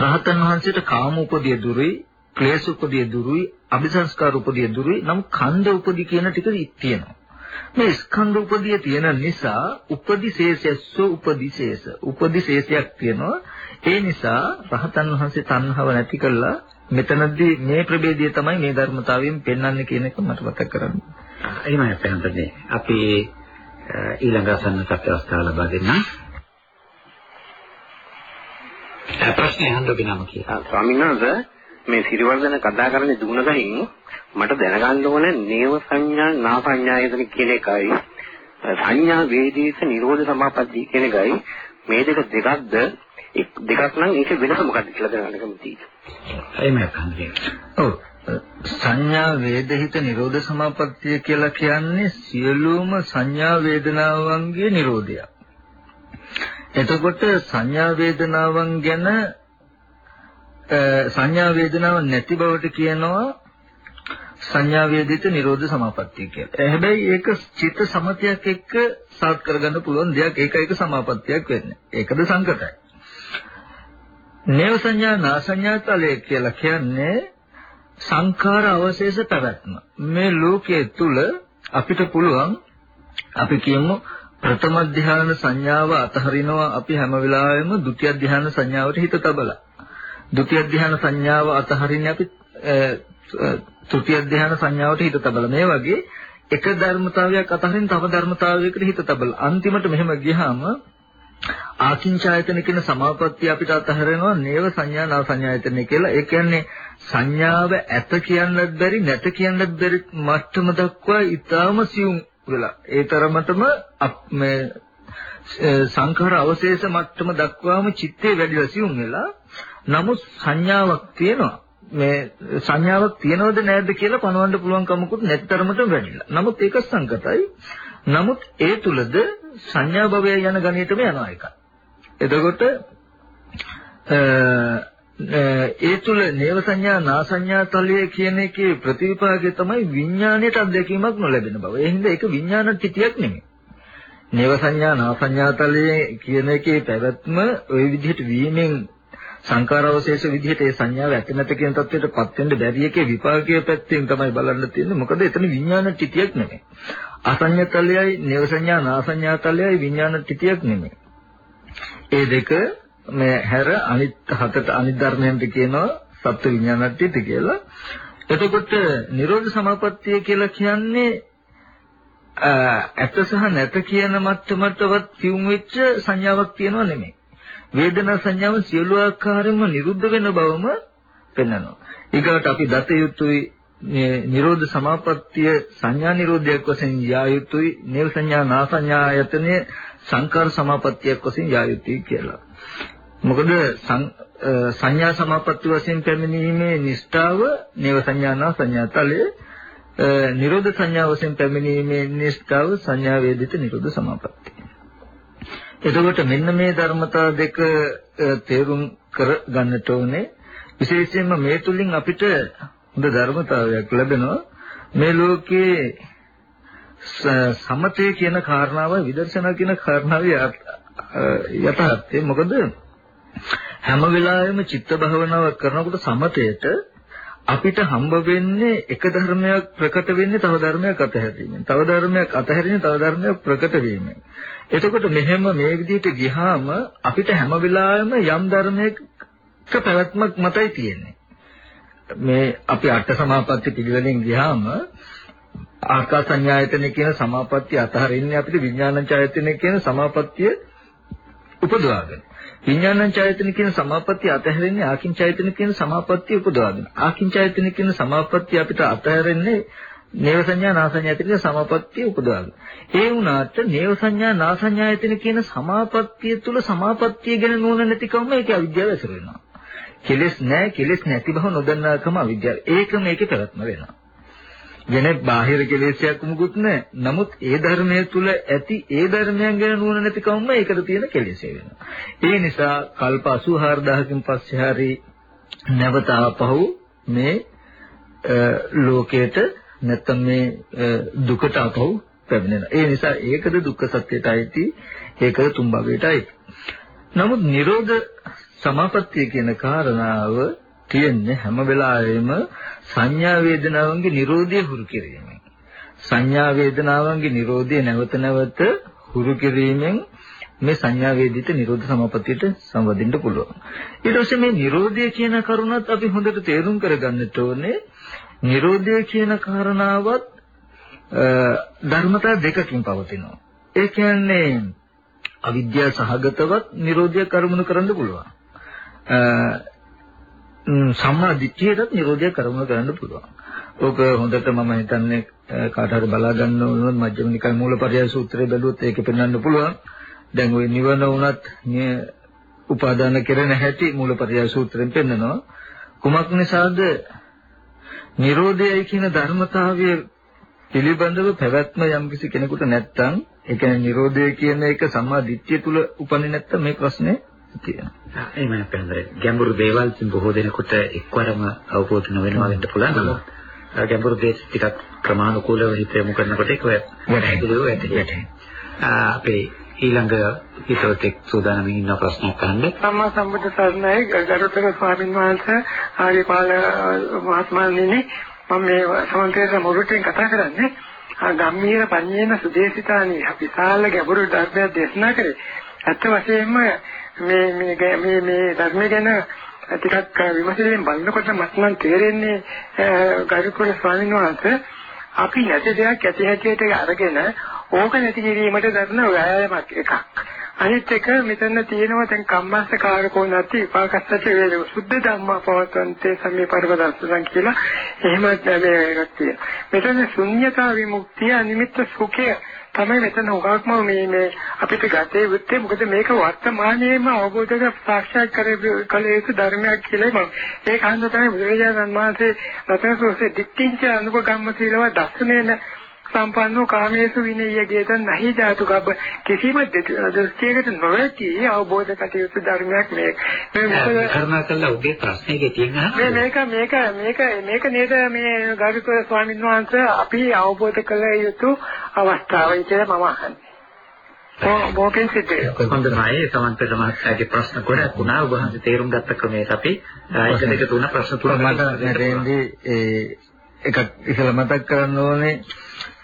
රහතන් වහන්සේට කාම උපදිය දුරුයි, ක්ලේශ උපදිය දුරුයි, අபிසංස්කාර උපදිය දුරුයි. නම් කන්ද උපදී කියන ටික තියෙනවා. මේ ස්කන්ධ උපදිය තියෙන නිසා උපදිශේෂස්ස උපදිශේෂ උපදිශේෂයක් තියෙනවා. ඒ නිසා රහතන් වහන්සේ තණ්හාව නැති කළා මෙතනදී මේ ප්‍රභේදය තමයි මේ ධර්මතාවයෙන් පෙන්වන්නේ කියන එක මට මතක් කරගන්න. එහෙමයි අපේ අපි ඊළඟ අසන්න සත්‍යවස්ථාව ලබා දෙන්න. ප්‍රශ්නේ අහන්න ඔබ නම කියලා. ස්වාමීන් වහන්සේ මේ සිරිවර්ධන කතා කරන්නේ දුන ගහින් මට දැනගන්න ඕනේ නේව සංඥා නා සංඥායතන කියන එකයි සංඥා වේදීස නිරෝධ සමාපatti කියන එකයි මේ දෙක දෙකක්ද දෙකක් නම් ඒක වෙනස මොකක්ද කියලා දැනගන්න කැමතියි. එහෙමයි කන්දේ. ඔව් සංඥා වේදහිත නිරෝධ සමාපත්තිය කියලා කියන්නේ සියලුම සංඥා වේදනාවන්ගේ නිරෝධය. එතකොට සංඥා වේදනාවන් ගැන සංඥා වේදනාව නැති බවට කියනවා සංඥා වේදිත නිරෝධ සමාපත්තිය කියලා. හැබැයි ඒක චිත්ත සමතයක් එක්ක සාත් කරගන්න පුළුවන් දෙයක් ඒක එක සමාපත්තියක් වෙන්නේ. ඒකද සංකතයි. නේව සංඥා නා සංඥා තලය කියලා කියන්නේ සංඛාර අවශේෂ පැවැත්ම. මේ ලෝකයේ තුල අපිට පුළුවන් අපි කියමු ප්‍රථම ධ්‍යාන සංඥාව අතහරිනවා අපි හැම වෙලාවෙම ဒုတိ ය ධ්‍යාන සංඥාවට හිත තබලා. ဒုတိ ය ධ්‍යාන සංඥාව අතහරින්නේ අපි තෘතිය ධ්‍යාන සංඥාවට හිත තබලා. මේ වගේ එක ධර්මතාවයක් අතහරින්න තව ධර්මතාවයකට හිත තබලා. අන්තිමට මෙහෙම ගියාම ආකින්චායතන කියන සමාපත්තිය අපිට අතහරිනවා නේව සංඥා නා සංඥායතන කියලා. ඒ කියන්නේ සංඥාව ඇත කියන්නත් බැරි නැත කියන්නත් බැරි මට්ටම දක්වා ඊටාම සියුම් වෙලා. ඒ තරමටම මේ සංඛාර අවශේෂ මට්ටම දක්වාම චිත්තේ වැඩිලා සියුම් වෙලා. නමුත් සංඥාවක් තියෙනවා. මේ සංඥාවක් තියනවද නැද්ද කියලා පනවන්න පුළුවන් කමකුත් නැතරමටම වැඩිලා. නමුත් ඒක සංකතයි. නමුත් ඒ තුලද සංඥා භවය යන ගණිතම යනවා එකක්. එතකොට ඒ තුල නේව සංඥා නා සංඥා තලයේ කියන එකේ ප්‍රතිවිපාකය තමයි විඥාණයට අත්දැකීමක් නොලැබෙන බව. ඒ හින්දා ඒක විඥාන තිතියක් නෙමෙයි. නේව සංඥා නා සංඥා තලයේ කියන එකේ පැවැත්ම ওই විදිහට වීමෙන් සංකාරවශේෂ විදිහට ඒ සංඥාව ඇති නැත කියන තත්ත්වයටපත් වෙන්න බැරි එකේ විපාකයේ පැත්තෙන් තමයි බලන්න තියෙන්නේ. මොකද එතන විඥාන තිතියක් නෙමෙයි. අසඤ්ඤතලයයි නේව සංඥා නා සංඥා තලයයි විඥාන තිතියක් නෙමෙයි. ඒ දෙක මේ හැර අනිත් හතට අනිත් ධර්මයන්ට කියනවා සත්ත්ව විඥානට්ඨිත කියලා. එතකොට නිරෝධ සමාපත්තිය කියලා කියන්නේ ඇත්ත සහ නැත කියන මට්ටමටවත් සිවුම් වෙච්ච සංඥාවක් තියෙනව නෙමෙයි. වේදනා සංඥාව සියලු ආකාරයෙන්ම නිරුද්ධ වෙන බවම පෙන්වනවා. ඊගොට අපි දත යුතුයි නිරෝධ සමාපත්තිය සංඥා නිරෝධයක් වශයෙන් යා යුතුයි නේව සංඥා නා සංඥා ආයතනයේ සංකාර සමාපත්තියක් වශයෙන් යා යුතුයි කියලා. මොකද සංඥා සමාපatti වශයෙන් පැමිණීමේ නිෂ්ඨාව නේව සංඥානා සංඥාතලයේ නිරෝධ සංඥා වශයෙන් පැමිණීමේ නිෂ්ඨාව සංඥා වේදිත නිරෝධ සමාපatti. එතකොට මෙන්න මේ ධර්මතා දෙක තේරුම් කර ගන්නට ඕනේ. විශේෂයෙන්ම මේ තුලින් අපිට හොඳ ධර්මතාවයක් ලැබෙනවා. මේ ලෝකයේ සමතේ කියන කාරණාව විදර්ශනා කියන කාරණාව යථාර්ථය මොකද හැම වෙලාවෙම චිත්ත භාවනාවක් කරනකොට සමතයට අපිට හම්බ වෙන්නේ එක ධර්මයක් ප්‍රකට වෙන්නේ තව ධර්මයක් අතහැරීමෙන්. තව ධර්මයක් අතහැරීමෙන් තව ධර්මයක් ප්‍රකට වීමෙන්. එතකොට මෙහෙම මේ විදිහට ගියාම අපිට හැම වෙලාවෙම යම් ධර්මයක පැවැත්මක් මතයි තියෙන්නේ. මේ අපි අට සමාපatti පිළිවෙලින් ගියාම ආකාසඤ්ඤායතන කියන සමාපත්තිය අතහරින්නේ අපිට විඥානඤ්ඤායතන කියන සමාපත්තිය උපදවාගෙන. විඥානංචයතන කියන සමාපත්තිය අතහැරෙන්නේ ආකින්චයතන කියන සමාපත්තිය උපදවාගෙන. ආකින්චයතන කියන සමාපත්තිය අපිට අතහැරෙන්නේ නේව සංඥා නාසඤ්ඤායතන කියන සමාපත්තිය උපදවාගෙන. ඒ වුණාට නේව සංඥා නාසඤ්ඤායතන කියන සමාපත්තිය තුල සමාපත්තිය ගැන නුවණ නැතිකම ඒක අවිද්‍යාව ඇසුර වෙනවා. කෙලෙස් නැහැ කෙලෙස් නැති බව නොදන්නාකම අවිද්‍යාව. ඒකම ඒකේ පැවැත්ම වෙනවා. වෙන බාහිර කෙලෙස්යක් මුකුත් නැහැ. නමුත් ඒ ධර්මයේ තුල ඇති ඒ ධර්මයන් ගැන නුවණ නැතිකමම ඒකට තියෙන කෙලෙසේ වෙනවා. ඒ නිසා කල්ප 84000කින් පස්සේ හරි නැවත ආපහු මේ ලෝකයට නැත්තම් මේ දුකට ආපහු පැමිණෙනවා. ඒ නිසා ඒකද දුක්ඛ සත්‍යයටයි ඒකද තුන් භවයටයි. නමුත් Nirodha සමාපත්තිය කියන කාරණාව තියෙන්නේ හැම වෙලාවෙම සංඥා වේදනාවන්ගේ Nirodhe හුරු කිරීමෙන්. සංඥා වේදනාවන්ගේ Nirodhe නැවත නැවත හුරු කිරීමෙන් මේ සංඥා වේදිත නිරෝධ සමාපත්තියට සම්බන්ධින්න පුළුවන්. ඊට පස්සේ මේ නිරෝධය කියන කරුණත් අපි හොඳට තේරුම් කරගන්නට ඕනේ. නිරෝධය කියන කාරණාවත් ධර්මතා දෙකකින් පවතිනවා. ඒ කියන්නේ අවිද්‍යාව සහගතවත් නිරෝධය කර්මණු කරන්න පුළුවන්. සම්මා දිට්ඨියටත් නිරෝධය කරමුණු කරන්න පුළුවන්. ඕක හොඳට මම හිතන්නේ කාට හරි බලා ගන්න ඕනොත් මජ්ක්‍ධිම නිකාය මූලපරියාය සූත්‍රය බැලුවොත් ඒක පෙන්වන්න පුළුවන්. දැන් ওই නිවන වුණත් උපාදාන කෙරෙන හැටි මූලපරියාය සූත්‍රයෙන් පෙන්නනවා. කුමක් නිසාද නිරෝධයයි කියන ධර්මතාවය පිළිබඳව පැවැත්ම යම්කිසි කෙනෙකුට නැත්තම් ඒ කියන්නේ නිරෝධය කියන එක සම්මා දිට්ඨිය තුල උපන්නේ නැත්තම් මේ ප්‍රශ්නේ තියෙනවා. එහෙම නැත්නම් ගැඹුරු දේවල් බොහෝ දෙනෙකුට එක්වරම අවබෝධ නොවෙනවා වෙන්න පුළුවන්. ගැඹුරු දේ ටිකක් ක්‍රමානුකූලව හිත යොමු කරනකොට ඒක වැඩි අපේ ඊළඟ හිතවතෙක් සූදානම් ඉන්න ප්‍රශ්නයක් අහන්න. සම්මා සම්බුද්ධ සරණයි ගරුතර ස්වාමීන් වහන්සේ ආර්යපාල මහත්මයාණෙනි මම මේ සමන්තේ මොරුටෙන් කතා කරන්නේ ගම්මීර පඤ්ඤේන සුදේශිතානි විශාල ගැඹුරු ධර්මයක් දේශනා කරේ. ඇත්ත වශයෙන්ම මේ මේ මේ මේ ධර්ම ගැන ටිකක් විමසීමෙන් බලනකොට මට නම් තේරෙන්නේ ගරුකුල ස්වාමීන් වහන්සේ අපි නැති දෙයක් ඇති හැටියට අරගෙන ඕක නැති කිරීමට දරන ව්‍යායාමයක් එකක්. අනිත් එක මෙතන තියෙනවා දැන් කම්මස්ස කාරකෝ නැති විපාකස්සට වේද සුද්ධ ධම්මා පවතන්තේ සම්මේ පරමදස්සං කියලා එහෙමත් මේ එකක් තියෙනවා. මෙතන ශුන්‍යතා විමුක්තිය අනිමිත්ත සුඛය තමයි මෙතන උගක්ම මේ මේ අපිට ගතේ වුත්තේ මොකද මේක වර්තමානයේම අවබෝධ කර සාක්ෂාත් කළ යුතු ධර්මයක් කියලා මම ඒක හන්ද තමයි බුදුරජාණන් වහන්සේ රතන සෝසේ දික්කින්ච අනුපගම්ම සීලව දස්සනේන සම්පන්නෝ කාමේසු විනය්‍ය ගේතන් නැහි ධාතු කබ්බ කිසිම දෘෂ්ටියකට නොවැටි අවබෝධ කටයුතු ධර්මයක් මේ. මේ මොකද කරුණා කළා උගේ ප්‍රශ්නේ තියෙන මේ මේක මේක මේක මේක නේද මේ ගරුක ස්වාමීන් වහන්සේ අපි අවබෝධ කළ යුතු අවස්ථාවයි කියලා මම අහන්නේ. මොකෙන් සිද්ධ හොඳයි සමන්ත මහත්තයාගේ ප්‍රශ්න ගොඩක් වුණා. ඔබ වහන්සේ තේරුම් ගත්ත ක්‍රමයට අපි එක දෙක තුන ප්‍රශ්න තුනක් මට ඒ එකක් ඉතල මතක් කරන්න ඕනේ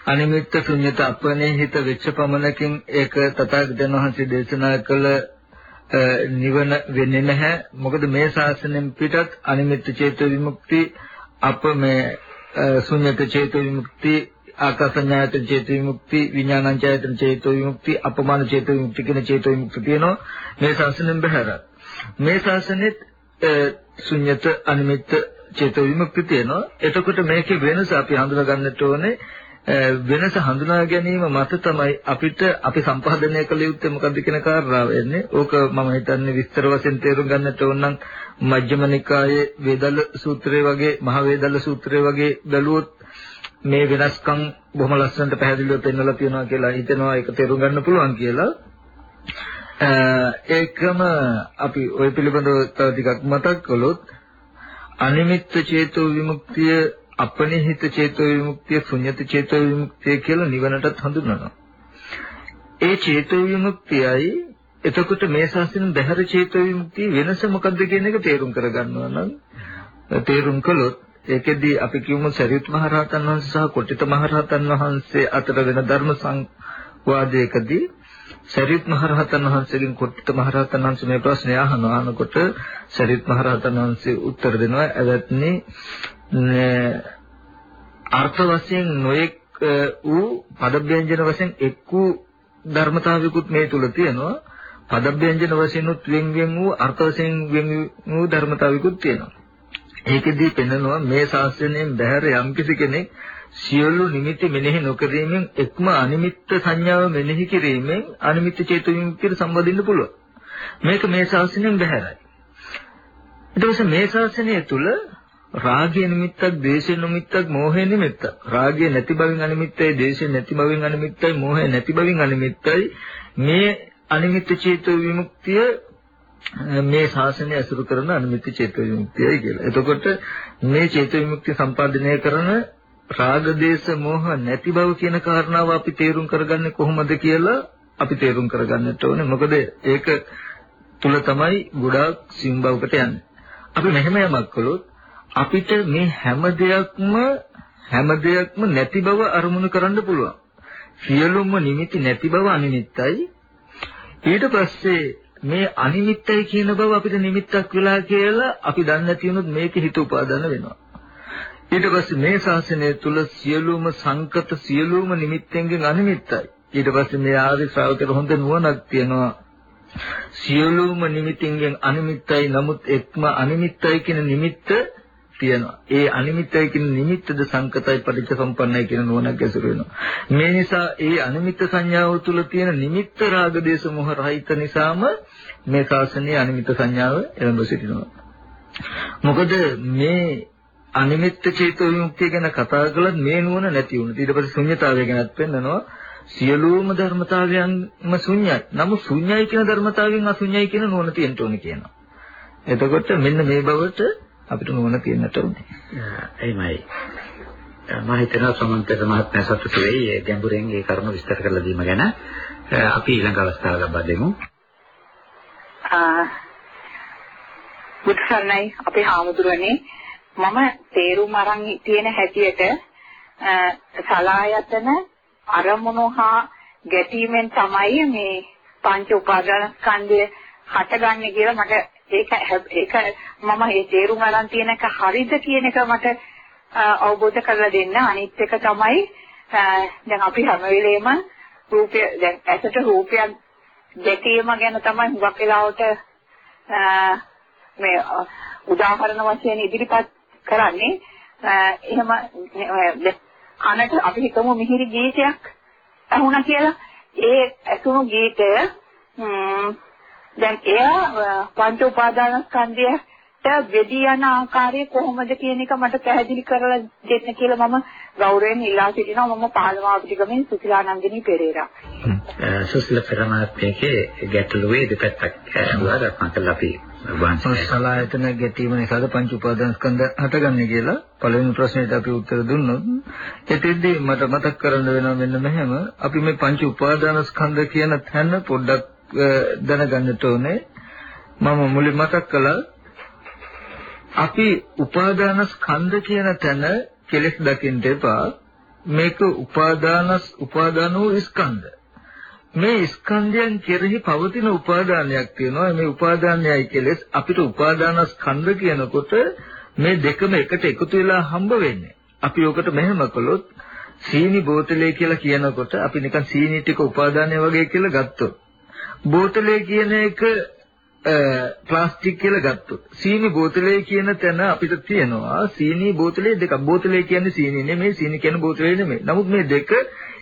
අනිමිත්ත ශුන්්‍යත අපනේ හිත වෙච්ච පමණකින් ඒක තථාගතයන් වහන්සේ දේශනා කළ නිවන වෙන්නේ නැහැ. මොකද මේ ශාසනයෙන් පිටත් අනිමිත්ත චේතෝ විමුක්ති අප මේ ශුන්්‍යත චේතෝ විමුක්ති ආකාසඤ්ඤායත චේතෝ විමුක්ති විඥානඤ්ඤායත චේතෝ විමුක්ති අපමාන චේතෝ විමුක්ති කියන චේතෝ විමුක්ති තියෙනවා. මේ ශාසනයෙන් බහැර මේ ශාසනෙත් ශුන්්‍යත අනිමිත්ත චේතෝ විමුක්ති තියෙනවා. එතකොට මේකේ වෙනස අපි හඳුනා ගන්නට ඕනේ වෙනස හඳුනා ගැනීම මත තමයි අපිට අපි සම්පාදනය කළ යුත්තේ මොකද්ද කියන කාරණාව එන්නේ. ඕක මම හිතන්නේ විස්තර වශයෙන් තේරුම් ගන්නට ඕන නම් මජ්ක්‍ධිම නිකායේ වේදල සූත්‍රය වගේ මහ වේදල සූත්‍රය වගේ බැලුවොත් මේ වෙනස්කම් බොහොම ලස්සනට පැහැදිලිව පෙන්වලා තියෙනවා කියලා හිතෙනවා ඒක තේරුම් ගන්න පුළුවන් කියලා. ඒකම අපි ওই පිළිබඳව තව ටිකක් මතක් කළොත් අනිමිත්ත චේතෝ විමුක්තිය අපනිහිත චේතෝ විමුක්තිය ශුන්්‍යත චේතෝ විමුක්තිය කියලා නිවනටත් හඳුන්වනවා. ඒ චේතෝ විමුක්තියයි එතකොට මේ ශාසනය බහැර චේතෝ විමුක්තිය වෙනස මොකක්ද කියන එක තේරුම් කරගන්නවා නම් තේරුම් කළොත් ඒකෙදී අපි කියමු සරියුත් මහ රහතන් වහන්සේ සහ කොටිත මහ රහතන් වහන්සේ අතර වෙන ධර්ම සංවාදයකදී සරියුත් මහ රහතන් වහන්සේගෙන් කොටිත මහ රහතන් වහන්සේ මේ ප්‍රශ්නය අහනවා අහනකොට සරියුත් මහ රහතන් වහන්සේ උත්තර දෙනවා එවත්නි අර්ථ වශයෙන් නොඑක් වූ පදව්‍යංජන වශයෙන් එක් වූ ධර්මතාවිකුත් මේ තුල තියෙනවා. පදව්‍යංජන වශයෙන් උත් වෙන් වෙන් වූ අර්ථ වශයෙන් වෙන් වූ ධර්මතාවිකුත් තියෙනවා. ඒකෙදී පෙන්නනවා මේ ශාස්ත්‍රයෙන් බැහැර යම්කිසි කෙනෙක් සියලු නිමිති මෙනෙහි නොකිරීමෙන් එක්ම අනිමිත්ත සංඥාව මෙනෙහි කිරීමෙන් අනිමිත්ත චේතු විමුක්තියට සම්බන්ධින්න පුළුවන්. මේක මේ ශාස්ත්‍රයෙන් බැහැරයි. ඊට පස්සේ මේ ශාස්ත්‍රය තුල රාගය නිමිත්තක්, ද්වේෂය නිමිත්තක්, මෝහය නිමිත්තක්. රාගය නැති බවින් අනිමිත්තයි, ද්වේෂය නැති බවින් අනිමිත්තයි, මෝහය නැති බවින් අනිමිත්තයි. මේ අනිමිත්ත චේතෝ විමුක්තිය මේ ශාසනය අසුරු කරන අනිමිත්ත චේතෝ විමුක්තියයි කියලා. එතකොට මේ චේතෝ විමුක්තිය සම්පාදනය කරන රාග දේශ මොහ නැති බව කියන කාරණාව අපි තේරුම් කරගන්නේ කොහොමද කියලා අපි තේරුම් කරගන්නට ඕනේ. මොකද ඒක තුල තමයි ගොඩාක් සිම්බවකට යන්නේ. අපි මෙහෙම යමක් කළොත් අපිට මේ හැම දෙයක්ම හැම දෙයක්ම නැති බව අරමුණු කරන්න පුළුවන්. සියලුම නිමිති නැති බව අනිමිත්තයි. ඊට පස්සේ මේ අනිමිත්තයි කියන බව අපිට නිමිත්තක් වෙලා කියලා අපි දන්නේ නැති වුණොත් මේක හිත උපාදාන වෙනවා. ඊට පස්සේ මේ ශාසනය තුල සියලුම සංකත සියලුම නිමිත්තෙන්ගෙන් අනිමිත්තයි. ඊට පස්සේ මේ ආර්ය ශ්‍රාවකයට හොඳ නුවණක් තියෙනවා. සියලුම නිමිතින්ගෙන් අනිමිත්තයි නමුත් එක්ම අනිමිත්තයි කියන නිමිත්ත තියෙනවා. ඒ අනිමිත්තයි කියන නිමිත්තද සංකතයි පටිච්චසම්පන්නයි කියන නුවණක් ඇසුරු වෙනවා. මේ නිසා ඒ අනිමිත්ත සංඥාව තුළ තියෙන නිමිත්ත රාග දේශ මොහ රහිත නිසාම මේ ශාසනයේ අනිමිත්ත සංඥාව එළඹ සිටිනවා. මොකද මේ අනිමිත්ත චේතෝ විමුක්තිය ගැන කතා කළත් මේ නුවණ නැති වුණා. ඊට පස්සේ ශුන්්‍යතාවය ගැනත් පෙන්නනවා. සියලුම ධර්මතාවයන්ම ශුන්‍යයි. නමුත් ශුන්‍යයි කියන ධර්මතාවයෙන් අශුන්‍යයි කියන නුවණ තියෙන්න ඕනේ කියනවා. එතකොට මෙන්න මේ බවට අපිට නුවණ තියෙන්නට ඕනේ. එහෙමයි. මම හිතනවා සමන්තර මහත්මයා සතුටු වෙයි ඒ ගැඹුරෙන් ඒ කරුණ විස්තර කරලා දීම ගැන. අපි ඊළඟ අවස්ථාව ලබා දෙමු. බුදුසරණයි අපේ හාමුදුරනේ මම තේරුම් අරන් තියෙන හැටියට සලායතන අරමුණු හා ගැටීමෙන් තමයි මේ පංච උපාදාන ස්කන්ධය හටගන්නේ කියලා මට ඒක ඒක මම මේ තේරුම් ගන්න තියෙන එක හරිද කියන එක මට අවබෝධ කරලා දෙන්න. අනිත් එක තමයි දැන් අපි හැම වෙලේම රූපය දැන් ඇසට රූපයක් ගැටීම ගැන තමයි හුඟක් වෙලාවට මේ උදාහරණ වශයෙන් ඉදිරිපත් කරන්නේ එහෙම කනට අපි හිතමු මිහිරි ගීතයක් අහුණා කියලා ඒ ඇසුණු ගීතය දැන් එයා පංච උපාදානස්කන්ධයට වෙදී යන ආකාරය කොහොමද කියන එක මට පැහැදිලි කරලා දෙන්න කියලා මම ගෞරවයෙන් ඉල්ලා සිටිනවා. මම පාලමාවතිගමෙන් සුසිලානන්දිනී පෙරේරා. සුසිල පෙරමාත්මයේ ගැටලුවේ දෙපැත්තක් අහුවා රත්නකල් අපි සලායතන ගැටීම නිසාද පංච උපාදානස්කන්ධ හටගන්නේ කියලා පළවෙනි ප්‍රශ්නෙට අපි උත්තර දුන්නොත් එතෙන්දී මට මතක් කරන්න වෙනවා මෙන්න මෙහෙම. අපි මේ පංච උපාදානස්කන්ධ කියන තැන පොඩ්ඩක් දැනගන්නට ඕනේ. මම මුලින් මතක් කළා අපි උපාදානස්කන්ධ කියන තැන කෙලෙස් දකින්න එපා. මේක උපාදානස් උපාදාන වූ ස්කන්ධ. මේ ස්කන්ධයන් කෙරෙහි පවතින උපාදානයක් තියෙනවා. මේ උපාදානයයි කෙලෙස්. අපිට උපාදානස්කන්ධ කියනකොට මේ දෙකම එකට එකතු වෙලා හම්බ වෙන්නේ. අපි ඔකට මෙහෙම කළොත් සීනි බෝතලේ කියලා කියනකොට අපි නිකන් සීනි ටික උපාදානය වගේ කියලා ගත්තොත් බෝතලේ කියන එක ප්ලාස්ටික් කියලා ගත්තොත්. සීනි බෝතලේ කියන තැන අපිට තියෙනවා සීනි බෝතලේ දෙකක්. බෝතලේ කියන්නේ සීනි නෙමෙයි සීනි කියන්නේ බෝතලේ නෙමෙයි. නමුත් මේ දෙක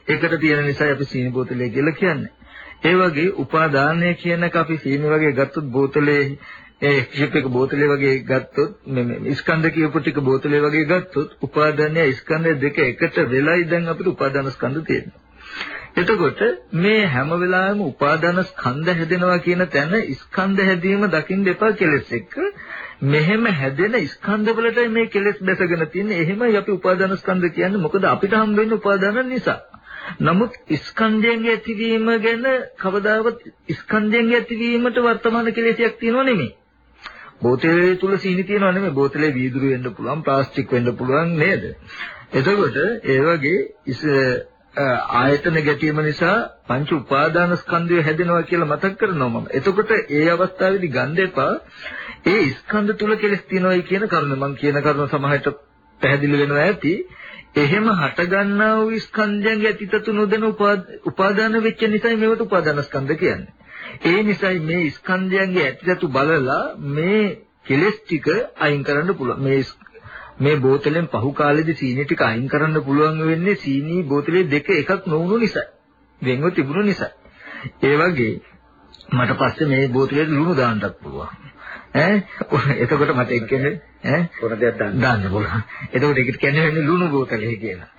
එකට තියෙන නිසා අපි සීනි බෝතලේ කියලා කියන්නේ. ඒ වගේ උපාදානය කියනක අපි සීනි වගේ ගත්තොත් බෝතලේ ඒ ෂිප් එක බෝතලේ වගේ ගත්තොත් මේ ස්කන්ධ කියපු ටික බෝතලේ වගේ ගත්තොත් උපාදානය ස්කන්ධ දෙක එකට වෙලයි දැන් අපිට උපාදාන ස්කන්ධ තියෙනවා එතකොට මේ හැම වෙලාවෙම උපාදාන ස්කන්ධ හැදෙනවා කියන තැන ස්කන්ධ හැදීම දකින්න එපා කෙලස් එක්ක. මෙහෙම හැදෙන ස්කන්ධ වලට මේ කෙලස් දැසගෙන තියෙන්නේ එහෙමයි අපි උපාදාන ස්කන්ධ කියන්නේ. මොකද අපිට හම් වෙන්නේ උපාදාන නිසා. නමුත් ස්කන්ධයන්ගේ ඇතිවීම ගැන කවදාවත් ස්කන්ධයන්ගේ ඇතිවීමට වර්තමාන කෙලෙසයක් තියෙනව නෙමෙයි. බෝතලේ තුල සීනි තියෙනව නෙමෙයි. බෝතලේ වීදුරු වෙන්න පුළුවන් ප්ලාස්ටික් වෙන්න පුළුවන් නේද? එතකොට ඒ වගේ ආයතන ගැටීම නිසා පංච උපාදාන ස්කන්ධය හැදෙනවා කියලා මතක් කරනවා මම. එතකොට ඒ අවස්ථාවේදී ගන්න එපා ඒ ස්කන්ධ තුල කෙලස් තියෙනවායි කියන කරුණ මම කියන කරුණ සමහරට පැහැදිලි වෙනවා ඇති. එහෙම හටගන්නා වූ ස්කන්ධයන්ගේ අතීතතු නොදැන උපාදාන වෙච්ච නිසා මේවට උපාදාන ස්කන්ධ කියන්නේ. ඒ නිසා මේ ස්කන්ධයන්ගේ අතීතතු බලලා මේ කෙලස් ටික අයින් කරන්න පුළුවන්. මේ මේ බෝතලෙන් පහු කාලෙදි සීනි ටික අයින් කරන්න පුළුවන් වෙන්නේ සීනි බෝතලේ දෙක එකක් නොවුණු නිසා. වෙන්ව තිබුණු නිසා. ඒ වගේ මට පස්සේ මේ බෝතලේ ලුණු දාන්නත් පුළුවන්. ඈ එතකොට මට කියන්නේ ඈ මොන දෙයක් දාන්න දාන්න පුළුවන්. එතකොට ඒකට කියන්නේ ලුණු බෝතලේ කියලා.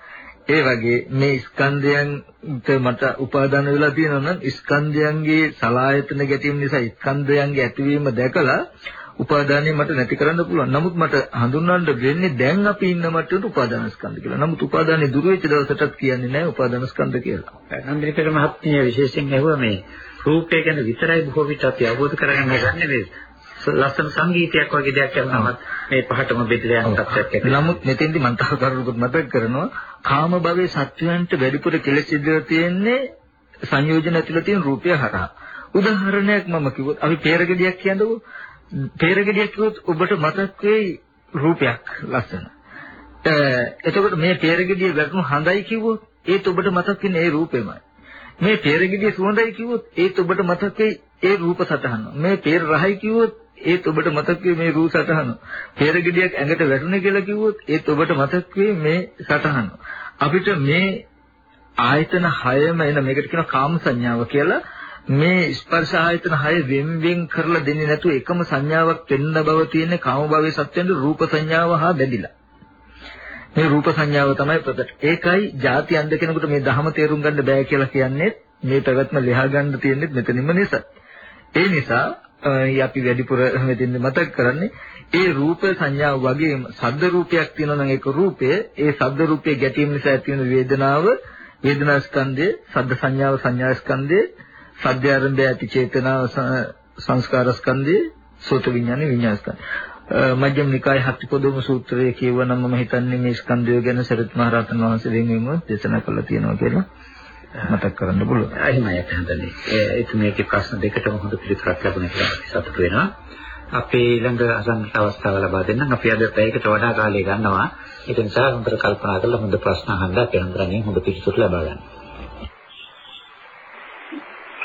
ඒ වගේ මේ ස්කන්ධයන්ට මට උපාදාන වෙලා තියෙනවා නම් ස්කන්ධයන්ගේ සලායතන ගැටීම නිසා ස්කන්ධයන්ගේ ඇතිවීම දැකලා උපාදානය මට නැති කරන්න පුළුවන්. නමුත් මට හඳුන්වන්න වෙන්නේ දැන් අපි ඉන්න මට්ටමට උපාදාන ස්කන්ධ කියලා. නමුත් උපාදානෙ දුර වෙච්ච දවසටත් කියන්නේ නැහැ උපාදාන ස්කන්ධ කියලා. නන්දිරිපෙර මහත්මිය විශේෂයෙන් ඇහුවා මේ රූපය ගැන විතරයි බොහෝ විට අපි අවබෝධ කරගන්න ගන්නේ මේ ලස්සන සංගීතයක් වගේ දෙයක් කරනවත් මේ පහටම බෙදලා යන තත්ත්වයක් ඇති. නමුත් මෙතෙන්දි මම තව කරුණකුත් මතක් කරනවා කාම භවයේ සත්‍යයන්ට වැඩිපුර කෙලෙස් ඉදලා තියෙන්නේ සංයෝජන ඇතුළේ තියෙන රූපය හරහා. උදාහරණයක් මම කිව්වොත් අපි peeragediyak කියනකො peeragediyak කිව්වොත් ඔබට මතක් වෙයි රූපයක් ලස්සන. එතකොට මේ peeragediya වැටුණු හඳයි කිව්වොත් ඒත් ඔබට මතක් වෙන්නේ ඒ රූපෙමයි. මේ peeragediya සුවඳයි කිව්වොත් ඒත් ඔබට මතක් වෙයි ඒ රූප සටහන. මේ peer රහයි කිව්වොත් ඒත් ඔබට මතක් වෙයි මේ රූප සටහන. peeragediyak ඇඟට වැටුනේ කියලා කිව්වොත් ඒත් ඔබට මතක් වෙයි මේ සටහන. අපිට මේ ආයතන 6ම එන මේකට කියනවා කාම සංඥාව කියලා. මේ ස්පර්ශ ආයතන 6 වෙන් වෙන් කරලා දෙන්නේ නැතුව එකම සංඥාවක් වෙන්න බව තියෙන කාම භවයේ සත්‍යෙන්ද රූප සංඥාව හා බැඳිලා. මේ රූප සංඥාව තමයි ප්‍රකට. ඒකයි ಜಾති අන්ධ කෙනෙකුට මේ ධහම තේරුම් ගන්න බෑ කියලා කියන්නේ මේ පැවැත්ම ලියා ගන්න තියෙන්නේ මෙතනින්ම නිසා. ඒ නිසා අපි වැඩිපුර මෙතෙන් මතක් කරන්නේ ඒ රූප සංඥාව වගේම සද්ද රූපයක් තියෙනවා නම් ඒක රූපය ඒ සද්ද රූපයේ ගැටීම නිසා ඇති වෙන වේදනාව වේදනා ස්කන්ධය සද්ද සංඥාව සංඥා ස්කන්ධය සද්ද ආරම්භය ඇති චේතනාව සංස්කාර ස්කන්ධය සෝත විඥාන විඥාන ස්කන්ධය මජ්ක්‍ධිම නිකායේ හත්පොදොම සූත්‍රයේ කියවනම් මම හිතන්නේ මේ ස්කන්ධය ගැන සරිත් මහ රහතන් වහන්සේ දෙන්නෙම දේශනා කළා තියෙනවා කියලා මතක් කරන්න පුළුවන්. එහෙමයි අපි හඳන්නේ. ඒක මේකේ ප්‍රශ්න දෙකටම හොඳ පිළිතුරක් ලැබුණ කියලා සතුටු වෙනවා. අපි ඊළඟ අසන්නට අවස්ථාව ලබා දෙන්නම්. අපි අද පැයකට වඩා කාලය ගන්නවා. ඒක නිසා හොඳට කල්පනා කරලා හොඳ ප්‍රශ්න අහන්න අපි හන්දරන්නේ හොඳ පිළිතුරු ලබා ගන්න.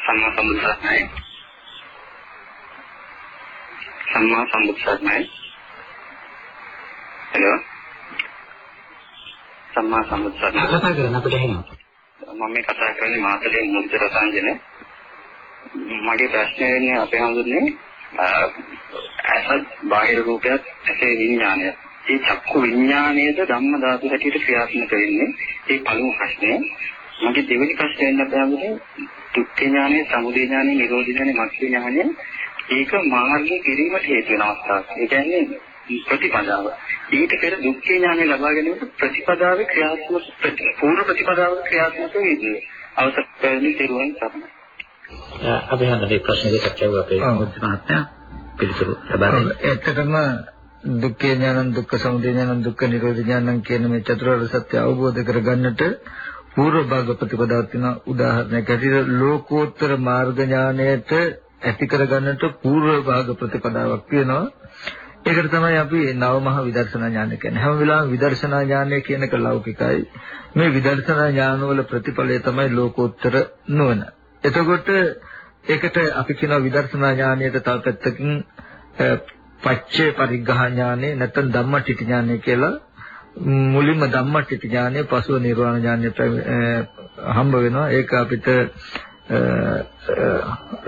සම්මා සම්බුද්දස්මයි. සම්මා සම්බුද්දස්මයි. හෙලෝ. සම්මා සම්බුද්දස්මයි. කතා කරන්න අපිට ඇහෙනවා. මම මේ කතා කරන්නේ මාතලේ මුද්ද රසංජන. මගේ ප්‍රශ්නේ වෙන්නේ අපේ හඳුන්නේ අසත් බාහිර රූපයක් ඇසේ විඥානය. ඒ චක්කු විඥානයේද ධම්ම ධාතු හැටියට ක්‍රියාත්මක වෙන්නේ. ඒ පළමු ප්‍රශ්නය. මගේ දෙවෙනි ප්‍රශ්නේ වෙන අපේ දුක්ඛ ඥානය, සමුදය ඥානය, නිරෝධ ඥානය, මග්ග ඥානය ඒක මාර්ගයේ කිරීමට හේතු වෙන අවස්ථාවක්. ඒ කියන්නේ ප්‍රතිපදාව. ඊට පෙර දුක්ඛ ඥානය ලබා ගැනීමට ප්‍රතිපදාවේ ක්‍රියාත්මක පූර්ව ප්‍රතිපදාවේ ක්‍රියාත්මක වේදී අවශ්‍ය කරන්නේ තිරුවන් සරණයි. අපි හඳුනේ ප්‍රශ්න දෙකක් ඇහුවා අපේ මහත්මයා පිළිතුරු ලබා දෙන්න. ඇත්තටම දුක්ඛ ඥානං දුක්ඛ සමුදය ඥානං දුක්ඛ නිරෝධ ඥානං කියන මේ චතුරාර්ය සත්‍ය අවබෝධ කරගන්නට පූර්ව භාග ප්‍රතිපදාවක් තියෙන උදාහරණයක් ඇටියට ලෝකෝත්තර මාර්ග ඥානයට ඇති කරගන්නට පූර්ව භාග ප්‍රතිපදාවක් තියෙනවා. ඒකට තමයි අපි නවමහා විදර්ශනා ඥාන කියන්නේ. හැම වෙලාවෙම විදර්ශනා ඥානය කියන එක ලෞකිකයි. මේ විදර්ශනා ඥානවල ප්‍රතිඵලය තමයි ලෝකෝත්තර නුවණ. එතකොට ඒකට අපි කියනවා විදර්ශනා ඥානයට තව පැත්තකින් අ, පච්චේ පරිග්‍රහ ඥානෙ නැත්නම් ධම්මටිටි ඥානෙ කියලා මුලින්ම ධම්මටිටි ඥානෙ පසුව නිර්වාණ ඥානෙ හම්බ වෙනවා ඒක අපිට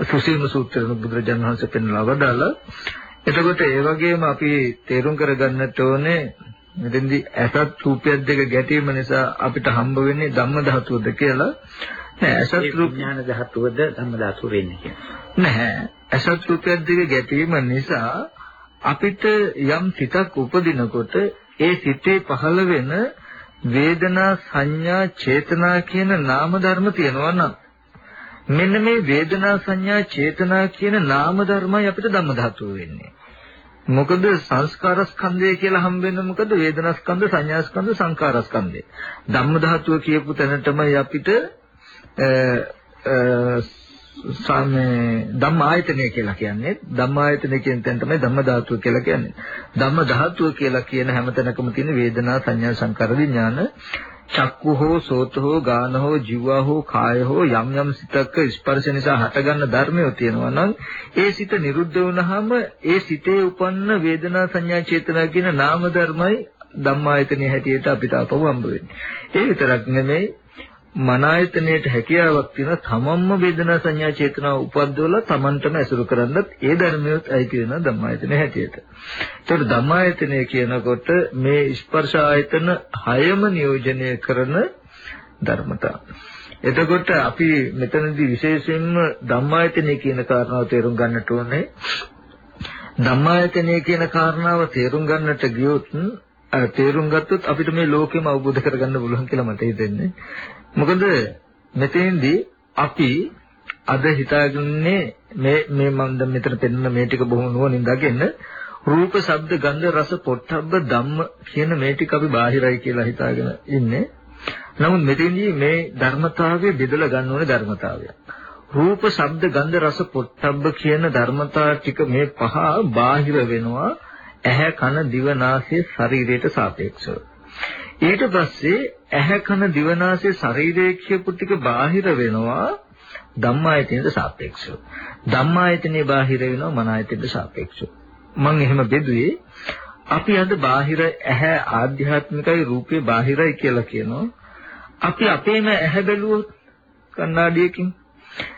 සුසීම සූත්‍රයේ බුදුරජාණන් වහන්සේ පෙන්වලා වදාලා එතකොට ඒ වගේම අපි තේරුම් කරගන්නට ඕනේ මෙතෙන්දී ඇසත් රූපයක් දෙක ගැටීම නිසා අපිට හම්බ වෙන්නේ ධම්ම ධාතුවද කියලා නෑ ඇසත් ඒ රූප විඥාන ධාතුවද ධම්ම ධාතුව වෙන්නේ කියන්නේ. නැහැ. අසත් රූපයක් දෙක ගැටීම නිසා අපිට යම් සිතක් උපදිනකොට ඒ සිතේ පහළ වෙන වේදනා සංඥා චේතනා කියන නාම ධර්ම තියෙනවා නම් මෙන්න මේ වේදනා සංඥා චේතනා කියන නාම ධර්මයි අපිට ධම්ම ධාතුව වෙන්නේ. මොකද සංස්කාර ස්කන්ධය කියලා හම්බෙන්නේ මොකද වේදනා ස්කන්ධ සංඥා ස්කන්ධ සංකාර ස්කන්ධය. ධම්ම ධාතුව කියපු තැනටමයි අපිට අ, අ, සාමේ ධම්ම ආයතනය කියලා කියන්නේ ධම්ම ආයතනය කියන තැන තමයි ධම්ම ධාතුව කියලා කියන්නේ. ධම්ම ධාතුව කියලා කියන හැමතැනකම තියෙන වේදනා සංඥා සංකාර විඥාන චක්කු හෝ සෝත හෝ ගාන හෝ ජීවා හෝ කාය හෝ යම් යම් සිතක ස්පර්ශ නිසා හටගන්න ධර්මය තියෙනවා නම් ඒ සිත නිරුද්ධ වුණාම ඒ සිතේ උපන්න වේදනා සංඥා චේතනා කියන නාම ධර්මයි ධම්මායතනයේ හැටියට අපිට අපව හම්බ වෙන්නේ. ඒ විතරක් නෙමෙයි මනායතනයේට හැකියාවක් තියෙන තමන්ම වේදනා සංඥා චේතනා උපද්දවලා තමන්ටම ඇසුරු කරන්නත් ඒ ධර්මියොත් අයිති වෙන ධම්මායතන හැටියට. ඒතකොට ධම්මායතනය කියනකොට මේ ස්පර්ශ ආයතන හයම නියෝජනය කරන ධර්මතා. එතකොට අපි මෙතනදී විශේෂයෙන්ම ධම්මායතනය කියන කාරණාව තේරුම් ගන්නට ඕනේ. ධම්මායතනය කියන කාරණාව තේරුම් ගන්නට ගියොත් අර තේරුම් ගත්තොත් අපිට මේ ලෝකෙම අවබෝධ කරගන්න පුළුවන් කියලා මට හිතෙන්නේ. මොකද මෙතෙන්දී අපි අද හිතාගන්නේ මේ මේ මම දැන් මෙතන පෙන්නන මේ ටික බොහොම නුවණින් දකින්න රූප, ශබ්ද, ගන්ධ, රස, පොට්ටබ්බ ධම්ම කියන මේ ටික අපි බාහිරයි කියලා හිතාගෙන ඉන්නේ. නමුත් මෙතෙන්දී මේ ධර්මතාවය බෙදලා ගන්න ඕනේ ධර්මතාවය. රූප, ශබ්ද, ගන්ධ, රස, පොට්ටබ්බ කියන ධර්මතා ටික මේ පහ බාහිර වෙනවා. ඇහැ කන දිව නාසය ශරීරයට සාපේක්ෂව ඊට පස්සේ ඇහැ කන දිව නාසය ශරීරය කියපු ටික බාහිර වෙනවා ධම්මායතනයට සාපේක්ෂව. ධම්මායතනේ බාහිර වෙනවා මනායතනයට සාපේක්ෂව. මම එහෙම බෙදුවේ අපි අද බාහිර ඇහැ ආධ්‍යාත්මිකයි රූපේ බාහිරයි කියලා කියනවා. අපි අපේම ඇහැ බැලුවොත් කණ්ණාඩියකින්.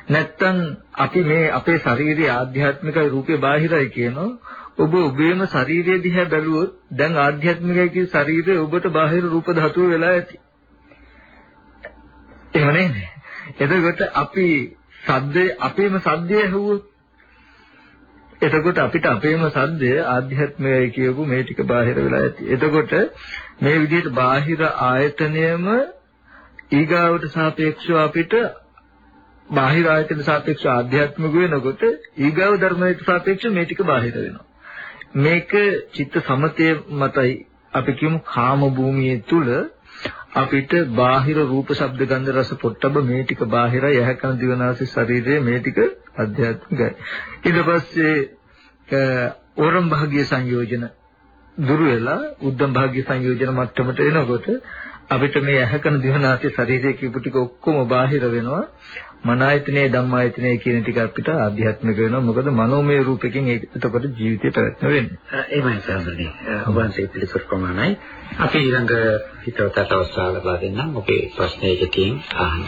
නැත්තම් අපි මේ අපේ ශාරීරික ආධ්‍යාත්මිකයි රූපේ බාහිරයි කියනවා. ඔබ ඔබේම ශරීරය දිහා බැලුවොත් දැන් ආධ්‍යාත්මිකයි කියන ශරීරය ඔබට බාහිර රූප ධාතුව වෙලා ඇති. එහෙම නේද? එතකොට අපි සද්දේ අපේම සද්දය ඇහුවොත් එතකොට අපිට අපේම සද්දය ආධ්‍යාත්මිකයි කියපු මේ ටික බාහිර වෙලා ඇති. එතකොට මේ විදිහට බාහිර ආයතනයම ඊගාවට සාපේක්ෂව අපිට බාහිර ආයතන සාපේක්ෂව ආධ්‍යාත්මික වෙනකොට ඊගාව ධර්මයට සාපේක්ෂව මේ ටික බාහිර වෙනවා. මේක චිත්ත සමතය මතයි. අපි කියමු කාම භූමියේ තුල අපිට බාහිර රූප ශබ්ද ගන්ධ රස පොට්ටබ මේ ටික බාහිරයි. ඇහැ කන දිව නාසය ශරීරය මේ ටික අධ්‍යාත්මිකයි. ඊට පස්සේ ඕරම් භාගීය සංයෝජන දුරු වෙලා උද්දම් භාගීය සංයෝජන මට්ටමට එනකොට අපිට මේ ඇහැකන දිවනාසය ශරීරයේ කියපු ටික ඔක්කොම බාහිර වෙනවා. මන ආයතනයේ ධම්මායතනයේ කියන ටික අපිට ආධ්‍යාත්මික වෙනවා මොකද මනෝමය රූපකින් ඒක එතකොට ජීවිතය පැවැත්ම වෙන්නේ එහෙමයි සම්බන්ධයි. ඔබ වහන්සේ පිළිතුරු ප්‍රමාණයි. අපි ඊළඟ හිතවතට අවස්ථාව ලබා දෙන්නම්. ඔබේ ප්‍රශ්නයකින් අහන්න.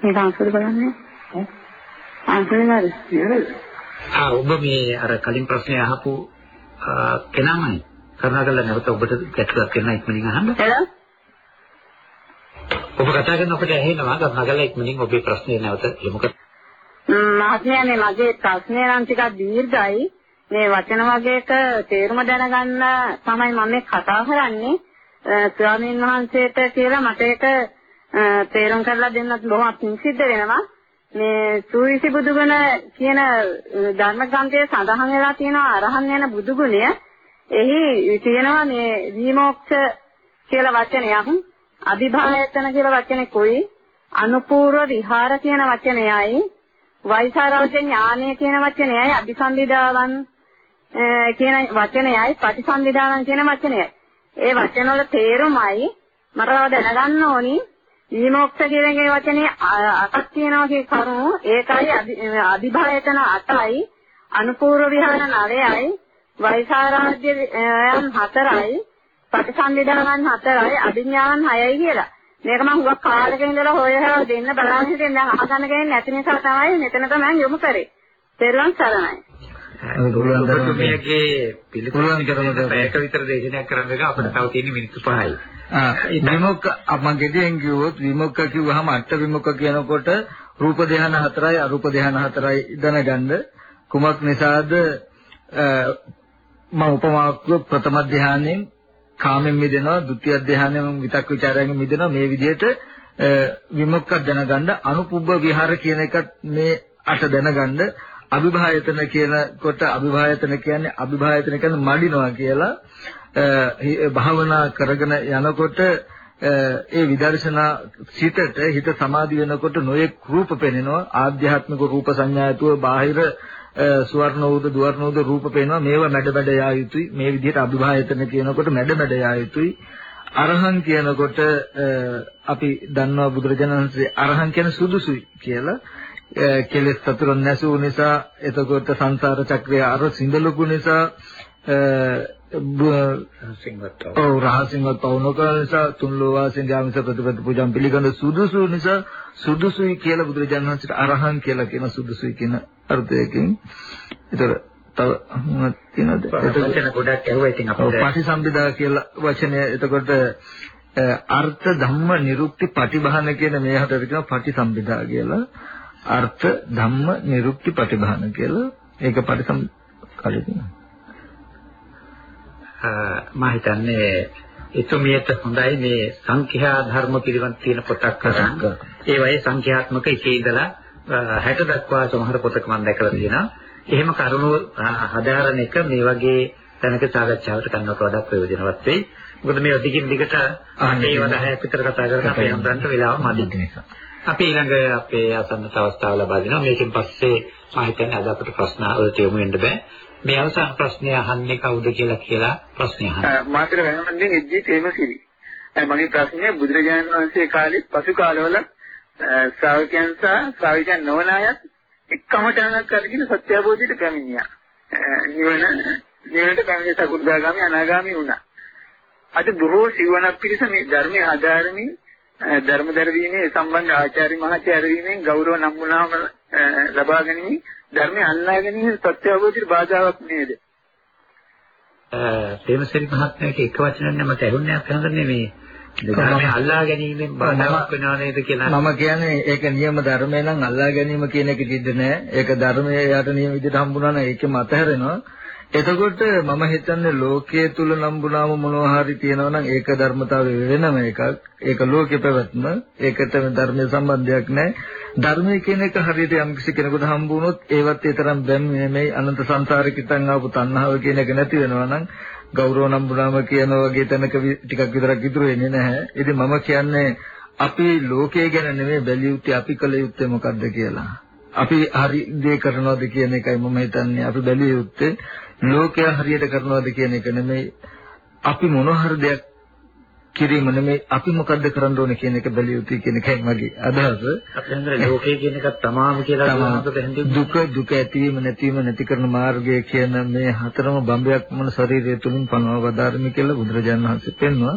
මේක අන්සර් බලන්නේ. ආ ඔබ මේ අර කලින් ප්‍රශ්නේ අහපු කෙනාමයි. කරුණාකරලා නැවත ඔබට ගැටලුවක් කරන ඉක්මනින් අහන්න. හෙලෝ ඔබ කතා කරන අපිට ඇහෙනවා. කරුණාකරලා ඉක්මනින් ඔබේ ප්‍රශ්නේ නැවත යොමු කර. මහත්මයා මේ මගේ ප්‍රශ්නේ නම් ටිකක් දීර්ඝයි. මේ වචන වගේක තේරුම දැනගන්න තමයි මම මේ කතා කරන්නේ. අ, ස්වාමීන් වහන්සේට කියලා මට ඒක අ, තේරුම් කරලා දෙන්නත් බොහොම පිං සිද්ධ වෙනවා. මේ සූවිසි බුදුගුණ කියන අ, ධර්ම ග්‍රන්ථයේ සඳහන් වෙලා තියෙනවා අරහන් යන බුදුගුණය. එහි තියෙනවා මේ විමෝක්ෂ කියලා වචනයක්. අභිභායතන කියලා වචනේකුයි අනුපූර්ව විහාර කියන වචනයයි. වෛසාරවච ඥානය කියන වචනයයි. අபிසම්බිදාවන් කියන වචනයයි. පටිසම්බිදාවන් කියන වචනයයි. ඒ වචන වල තේරුමයි මට දැනගන්න ඕනි. විමුක්ත කියන මේ වචනේ අටක් තියෙනවා කියන කරුණු. ඒකයි අධිභායතන 8යි අනුපූර්ව විහාර 9යි වෛසාරාජ්‍ය යම් 4යි පටිසම්බිදාවන් 4යි අභිඥාන් 6යි කියලා. මේක මම හුඟක් කාලෙක ඉඳලා හොය හොය දෙන්න බලන් හිටින් දැන් අහගන්න කෙනෙක් නැති නිසා තමයි මෙතන තමයි යොමු කරේ. තෙරුවන් සරණයි. ඔබතුමියගේ පුළුවන් තරමට පැයක විතර දේශනයක් කරන්න එක අපිට තව තියෙන මිනිත්තු 5යි. ආ විමුක්ක මම ගෙදෙන් කිව්වොත් විමුක්ක කිව්වහම අට විමුක්ක කියනකොට රූප ධ්‍යාන හතරයි අරූප ධ්‍යාන හතරයි දැනගන්න කුමක් නිසාද මම උපමාවක් ප්‍රථම ධ්‍යානෙන් කාමෙන් මිදෙනවා ဒုတိ ය ධානයෙන් විතක් ਵਿਚාරයෙන් මිදෙනවා. මේ විදිහට විමුක්ක දැනගන්න අනුපුබ්බ විහාර කියන එකත් මේ අට දැනගන්න අභිභායතන කියනකොට අභිභායතන කියන්නේ අභිභායතන කියන්නේ මඩිනවා කියලා භාවනා කරගෙන යනකොට ඒ විදර්ශනා සිතට හිත සමාධි වෙනකොට නොයෙක් රූප පෙනෙනවා. ආධ්‍යාත්මික රූප සංඥායතුව බාහිර සුවර්ණ වූද දුවර්ණ වූද රූප පේනවා. මේවා මැඩ මැඩ යා යුතුයි. මේ විදිහට අභිභායතන කියනකොට මැඩ මැඩ යා යුතුයි. අරහන් කියනකොට අපි දන්නවා බුදුරජාණන් වහන්සේ අරහන් කියන්නේ සුදුසුයි කියලා. කෙලෙස් සතුරු නැසූ නිසා එතකොට සංසාර චක්‍රය අර සිඳලුකු නිසා රහසින්වත් පවුනකල නිසා තුන් ලෝ වාසෙන් ගාමිස ප්‍රතිපද පූජාම් පිළිගන්න සුදුසු නිසා සුදුසුයි කියලා බුදුරජාණන් වහන්සේට අරහන් කියලා කියන සුදුසුයි කියන අර්ථයකින් ඒතර තව මොනවද තියෙනවද? වචන ගොඩක් ඇහුවා ඉතින් අපිට පටිසම්භිදා කියලා වචනය. එතකොට අර්ථ ධම්ම නිරුක්ති පටිභාන කියන මේ හතර කියනවා පටිසම්භිදා කියලා. අර්ථ ධම්ම නිරුක්ති පටිභාන කියලා. ඒක පටිසම් කලින් මම හිතන්නේ එතුමියට හොඳයි මේ සංඛ්‍යා ධර්ම පිළිබඳ තියෙන පොතක් කරන් ඒ වගේ සංඛ්‍යාත්මක එකේ ඉඳලා 60 දක්වා සමහර පොතක මම දැකලා තියෙනවා. එහෙම කරුණු හදාරන එක මේ වගේ තැනක සාකච්ඡාවට කරනකොට වඩා ප්‍රයෝජනවත් වෙයි. මොකද මේ දිගින් දිගට මේ වදාහයක් විතර කතා කරලා අපේ යන්ත්‍රන්ට වෙලාව මදි නිසා. අපි ඊළඟ අපේ ආසන්න අවස්ථාව ලබා දෙනවා. මේකෙන් පස්සේ මම හිතන්නේ අද අපිට ප්‍රශ්න වලට යොමු වෙන්න බෑ. මේ අවසන් ප්‍රශ්නය අහන්නේ කවුද කියලා කියලා ප්‍රශ්නය අහන්න. මාතර වෙනමන්දෙන් එජ්ජි තේමසිරි. මගේ ප්‍රශ්නය බුදුරජාණන් වහන්සේ කාලේ පසු කාලවල ශ්‍රාවකයන් සහ ශ්‍රාවිකයන් නොවන අයත් එක්කම ටනක් කරගෙන සත්‍ය අවබෝධයට පැමිණියා. නිවන නිවනට පැමිණ සකු르දාගාමි අනාගාමි වුණා. අද බොහෝ සිවණක් පිරිස මේ ධර්මයේ ආධාරමින් ධර්ම දර්වීමේ සම්බන්ධ ආචාර්ය මහාචාර්ය වීමෙන් ගෞරව නම්ුණාම ලබා ගැනීම ධර්මයේ අල්ලා ගැනීම සත්‍ය අවබෝධයට බාධාවක් නේද? තේමසිරි මහත්මයාගේ එක වචනයක් මට ඇහුන්නේ අපහඳන්නේ මේ ධර්මයේ අල්ලා ගැනීමෙන් බාධාවක් වෙනව නේද කියලා. මම කියන්නේ ඒක නියම ධර්මය නම් අල්ලා ගැනීම කියන එක කිව්ද නෑ. ඒක ධර්මයේ යට නියම විදිහට හම්බුනා නම් ඒකෙම අතහැරෙනවා. එතකොට මම හිතන්නේ ලෝකයේ තුල නම්බුනාම මොනවා හරි තියෙනවා නම් ඒක ධර්මතාවය වෙනම එකක්. ඒක ලෝකේ පැවැත්ම. ඒකට ධර්මයේ සම්බන්ධයක් නැහැ. ධර්මයේ කියන එක හරියට යම් කිසි කෙනෙකුට හම්බ වුණොත් ඒවත් ඒ තරම් බැම් නෙමෙයි අනන්ත සංසාරේ කිතන් ආපු තණ්හාව කියන එක නැති වෙනවා නම් ගෞරව නම්බුනාම කියන වගේ තැනක ටිකක් විතරක් ඉතුරු වෙන්නේ නැහැ. ඉතින් මම කියන්නේ අපි ලෝකයේ ගැන නෙමෙයි බැලිය යුත්තේ අපි කළ යුත්තේ මොකද්ද කියලා. අපි හරි දේ කරනවද කියන එකයි මම හිතන්නේ අපි බැලිය යුත්තේ ලෝකය හරියට කරනවද කියන එක නෙමෙයි අපි මොන හරි දෙයක් කිරීම නෙමෙයි අපි මොකද්ද කරන්න ඕනේ කියන එක බැලිය යුතුයි කියන එකයි මගේ අදහස. අපි හන්දර ලෝකයේ කියන එක තමාම කියලා දුක දුක ඇතිවීම නැතිවීම නැති කරන මාර්ගය කියන මේ හතරම බම්බයක් මොන ශරීරය තුලින් පනව වදාරමි කියලා බුදුරජාණන් වහන්සේ පෙන්වනවා.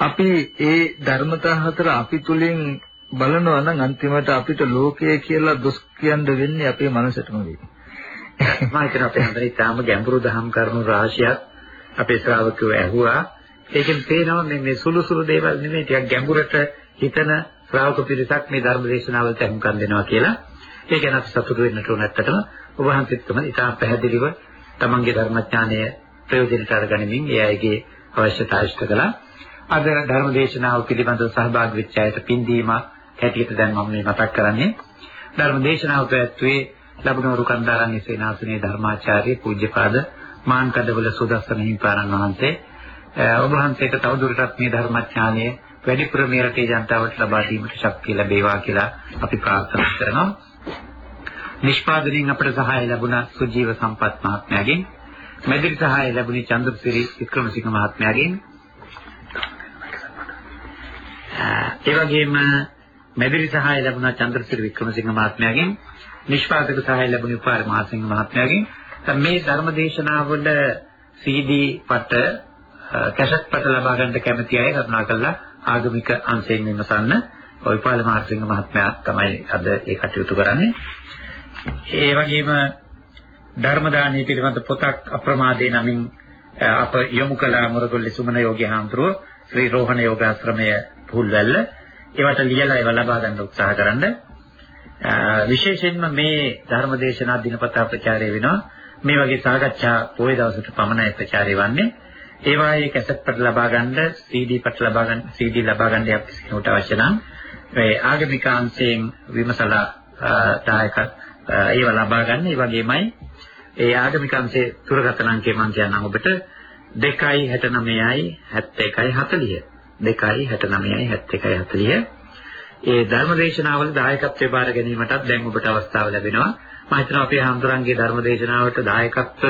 අපි ඒ ධර්මතා හතර අපි තුලින් බලනවා නම් අන්තිමට අපිට ලෝකය කියලා දොස් කියන්න වෙන්නේ අපේ මනසටම වෙයි. මම හිතන අපේ හන්දර ඉතාම ගැඹුරු දහම් කරුණු රාශියක් අපේ ශ්‍රාවකයෝ ඇහුවා. ඒකෙන් පේනවා මේ මේ සුළු සුළු දේවල් නෙමෙයි ටිකක් ගැඹුරට හිතන ශ්‍රාවක පිරිසක් මේ ධර්ම දේශනාවලට අහුම්කම් දෙනවා කියලා. ඒ ගැන අපි සතුටු වෙන්නට ඕන ඇත්තටම ඔබ වහන්සේත්ම ඉතාම පැහැදිලිව තමන්ගේ ධර්මඥානය ප්‍රයෝජනට අරගනිමින් ඒ අයගේ අවශ්‍යතා ඉෂ්ට කළා. අද ධර්ම දේශනාව පිළිබඳව සහභාගී වෙච්ච අයට පින්දීම හැටියට දැන් මම මේ මතක් කරන්නේ. ධර්ම දේශනාව පැවැත්වුවේ ලබනවරු කන්දාරාණ්‍ය සේනාසනයේ ධර්මාචාර්ය පූජ්‍යපාද මාන්කඩවල සුදස්සන හිමිපාණන් වහන්සේ. ඔබ වහන්සේට තවදුරටත් මේ ධර්මඥානය වැඩිපුර මේ රටේ ජනතාවට ලබා දීමට ශක්තිය ලැබේවා කියලා අපි ප්‍රාර්ථනා කරනවා. නිෂ්පාදනයෙන් අපට සහාය ලැබුණ සුජීව සම්පත් මහත්මයාගෙන්. මැදිරි සහාය ලැබුණේ චන්ද්‍රසිරි වික්‍රමසිංහ මහත්මයාගෙන්. ඒ වගේම මැදිරි සහාය ලැබුණා චන්ද්‍රසිරි වික්‍රමසිංහ මහත්මයාගෙන්. නිෂ්පාදක සහාය ලැබුණේ උපාර මහසිංහ මහත්මයාගෙන්. මේ ධර්මදේශනාවල CD පට කැසට් පට ලබා ගන්න කැමති අය කරුණාකරලා ආගමික අංශයෙන් විමසන්න ඔයපාල මහසිංහ මහත්මයා තමයි අද ඒ කටයුතු කරන්නේ. ඒ වගේම ධර්ම දානීය පිළිබඳ පොතක් අප්‍රමාදේ නමින් අප යොමු කළ මුරගොල්ලි සුමන යෝගී හාමුදුරුව ශ්‍රී රෝහණ යෝගාශ්‍රමය පුල්වැල්ල. ඒවට ලියලා ඒව ලබා ගන්න උත්සාහ කරන්න. විශේෂයෙන්ම මේ ධර්ම දේශනා දිනපතා ප්‍රචාරය වෙනවා. මේ වගේ සාකච්ඡා පොයේ දවසට පමණයි ප්‍රචාරය වන්නේ. ඒ වායේ කැසට් පට ලබා ගන්න CD පට ලබා ගන්න CD ලබා ගන්න යම් කෙනෙකුට අවශ්‍ය නම් මේ ආගමික අංශයෙන් විමසලා දායක ඒව ලබා ගන්න. ඒ වගේමයි ඒ ආගමික අංශයේ දුරගතන අංකය මම කියන්නම් ඔබට. 269යි 7140 269යි 7140 ඒ ධර්මදේශනාවල දායකත්වයේ බාර ගැනීමටත් දැන් ඔබට අවස්ථාව ලැබෙනවා මම හිතනවා අපේ හඳුරන්ගේ ධර්මදේශනාවට දායකත්ව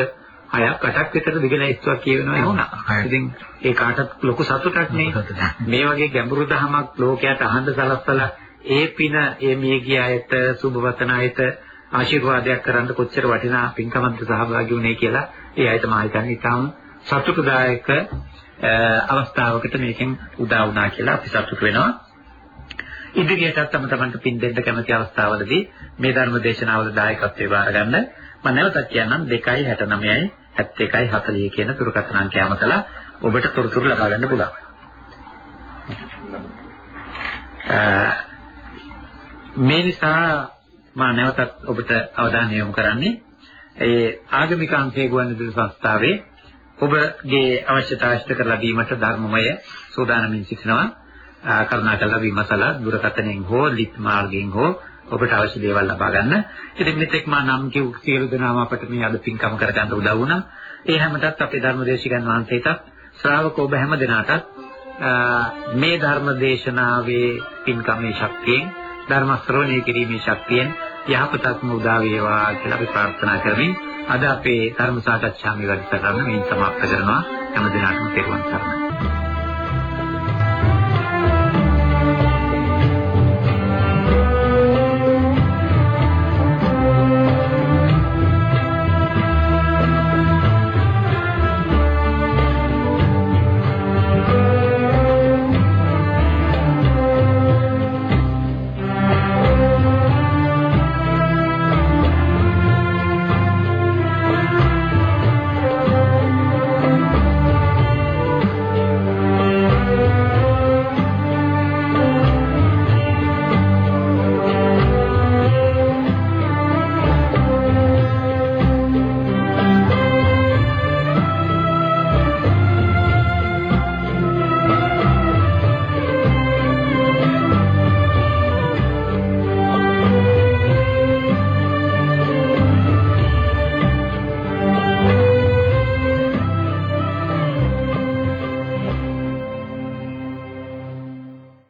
හයක් අටක් විතර දිගලයිස්තුවක් කියවෙනවා වුණා. ඉතින් ඒ කාටත් ලොකු සතුටක් නේ. මේ වගේ ගැඹුරු දහමක් ලෝකයට අහන්න සලස්සලා ඒ පින ඒ මිය ගිය අයට සුබවතන අයට ආශිර්වාදයක් කරන්න කොච්චර වටිනා පින්කමක්ද සහභාගී වුණේ කියලා ඒ අයට මම හිතන්නේ ඉතාම සතුටුදායක අවස්ථාවකට මේකෙන් උදා වුණා කියලා අපි සතුටු වෙනවා. ඉදිරියටත් තම තමන්ට පින් දෙන්න කැමති අවස්ථාවලදී මේ ධර්ම දේශනාවල දායකත්වයේ බාර ගන්න මම නැවතත් කියන්නම් 269යි 71යි 40 කියන දුරකථන අංකය අමතලා ඔබට තොරතුරු ලබා ගන්න පුළුවන්. මේ නිසා මම නැවතත් ඔබට අවධානය යොමු කරන්නේ ඒ ආගමික අංශයේ ගුවන්විදුලි සංස්ථාවේ ඔබගේ අවශ්‍යතා ඉෂ්ට කරලා දීමට ධර්මමය සූදානමින් සිටිනවා කරුණාකරලා විමසලා දුරකථනයෙන් හෝ ලිත් මාර්ගයෙන් හෝ ඔබට අවශ්‍ය දේවල් ලබා ගන්න. ඉතින් මෙතෙක් මා නම් කිව් සියලු දෙනාම අපට මේ අද පින්කම කරගන්න උදව් වුණා. ඒ හැමතත් අපේ ධර්මදේශිකයන් වහන්සේටත් ශ්‍රාවක ඔබ හැම දෙනාටත් මේ ධර්ම දේශනාවේ පින්කමේ ශක්තියෙන් ධර්ම ශ්‍රවණය කිරීමේ ශක්තියෙන් යහපතක්ම උදා වේවා කියලා අපි ප්‍රාර්ථනා කරමින් අද අපේ ධර්ම සාකච්ඡාවේ වැඩසටහන මේ සමාප්ත කරනවා හැම දිනකටම තෙරුවන් සරණයි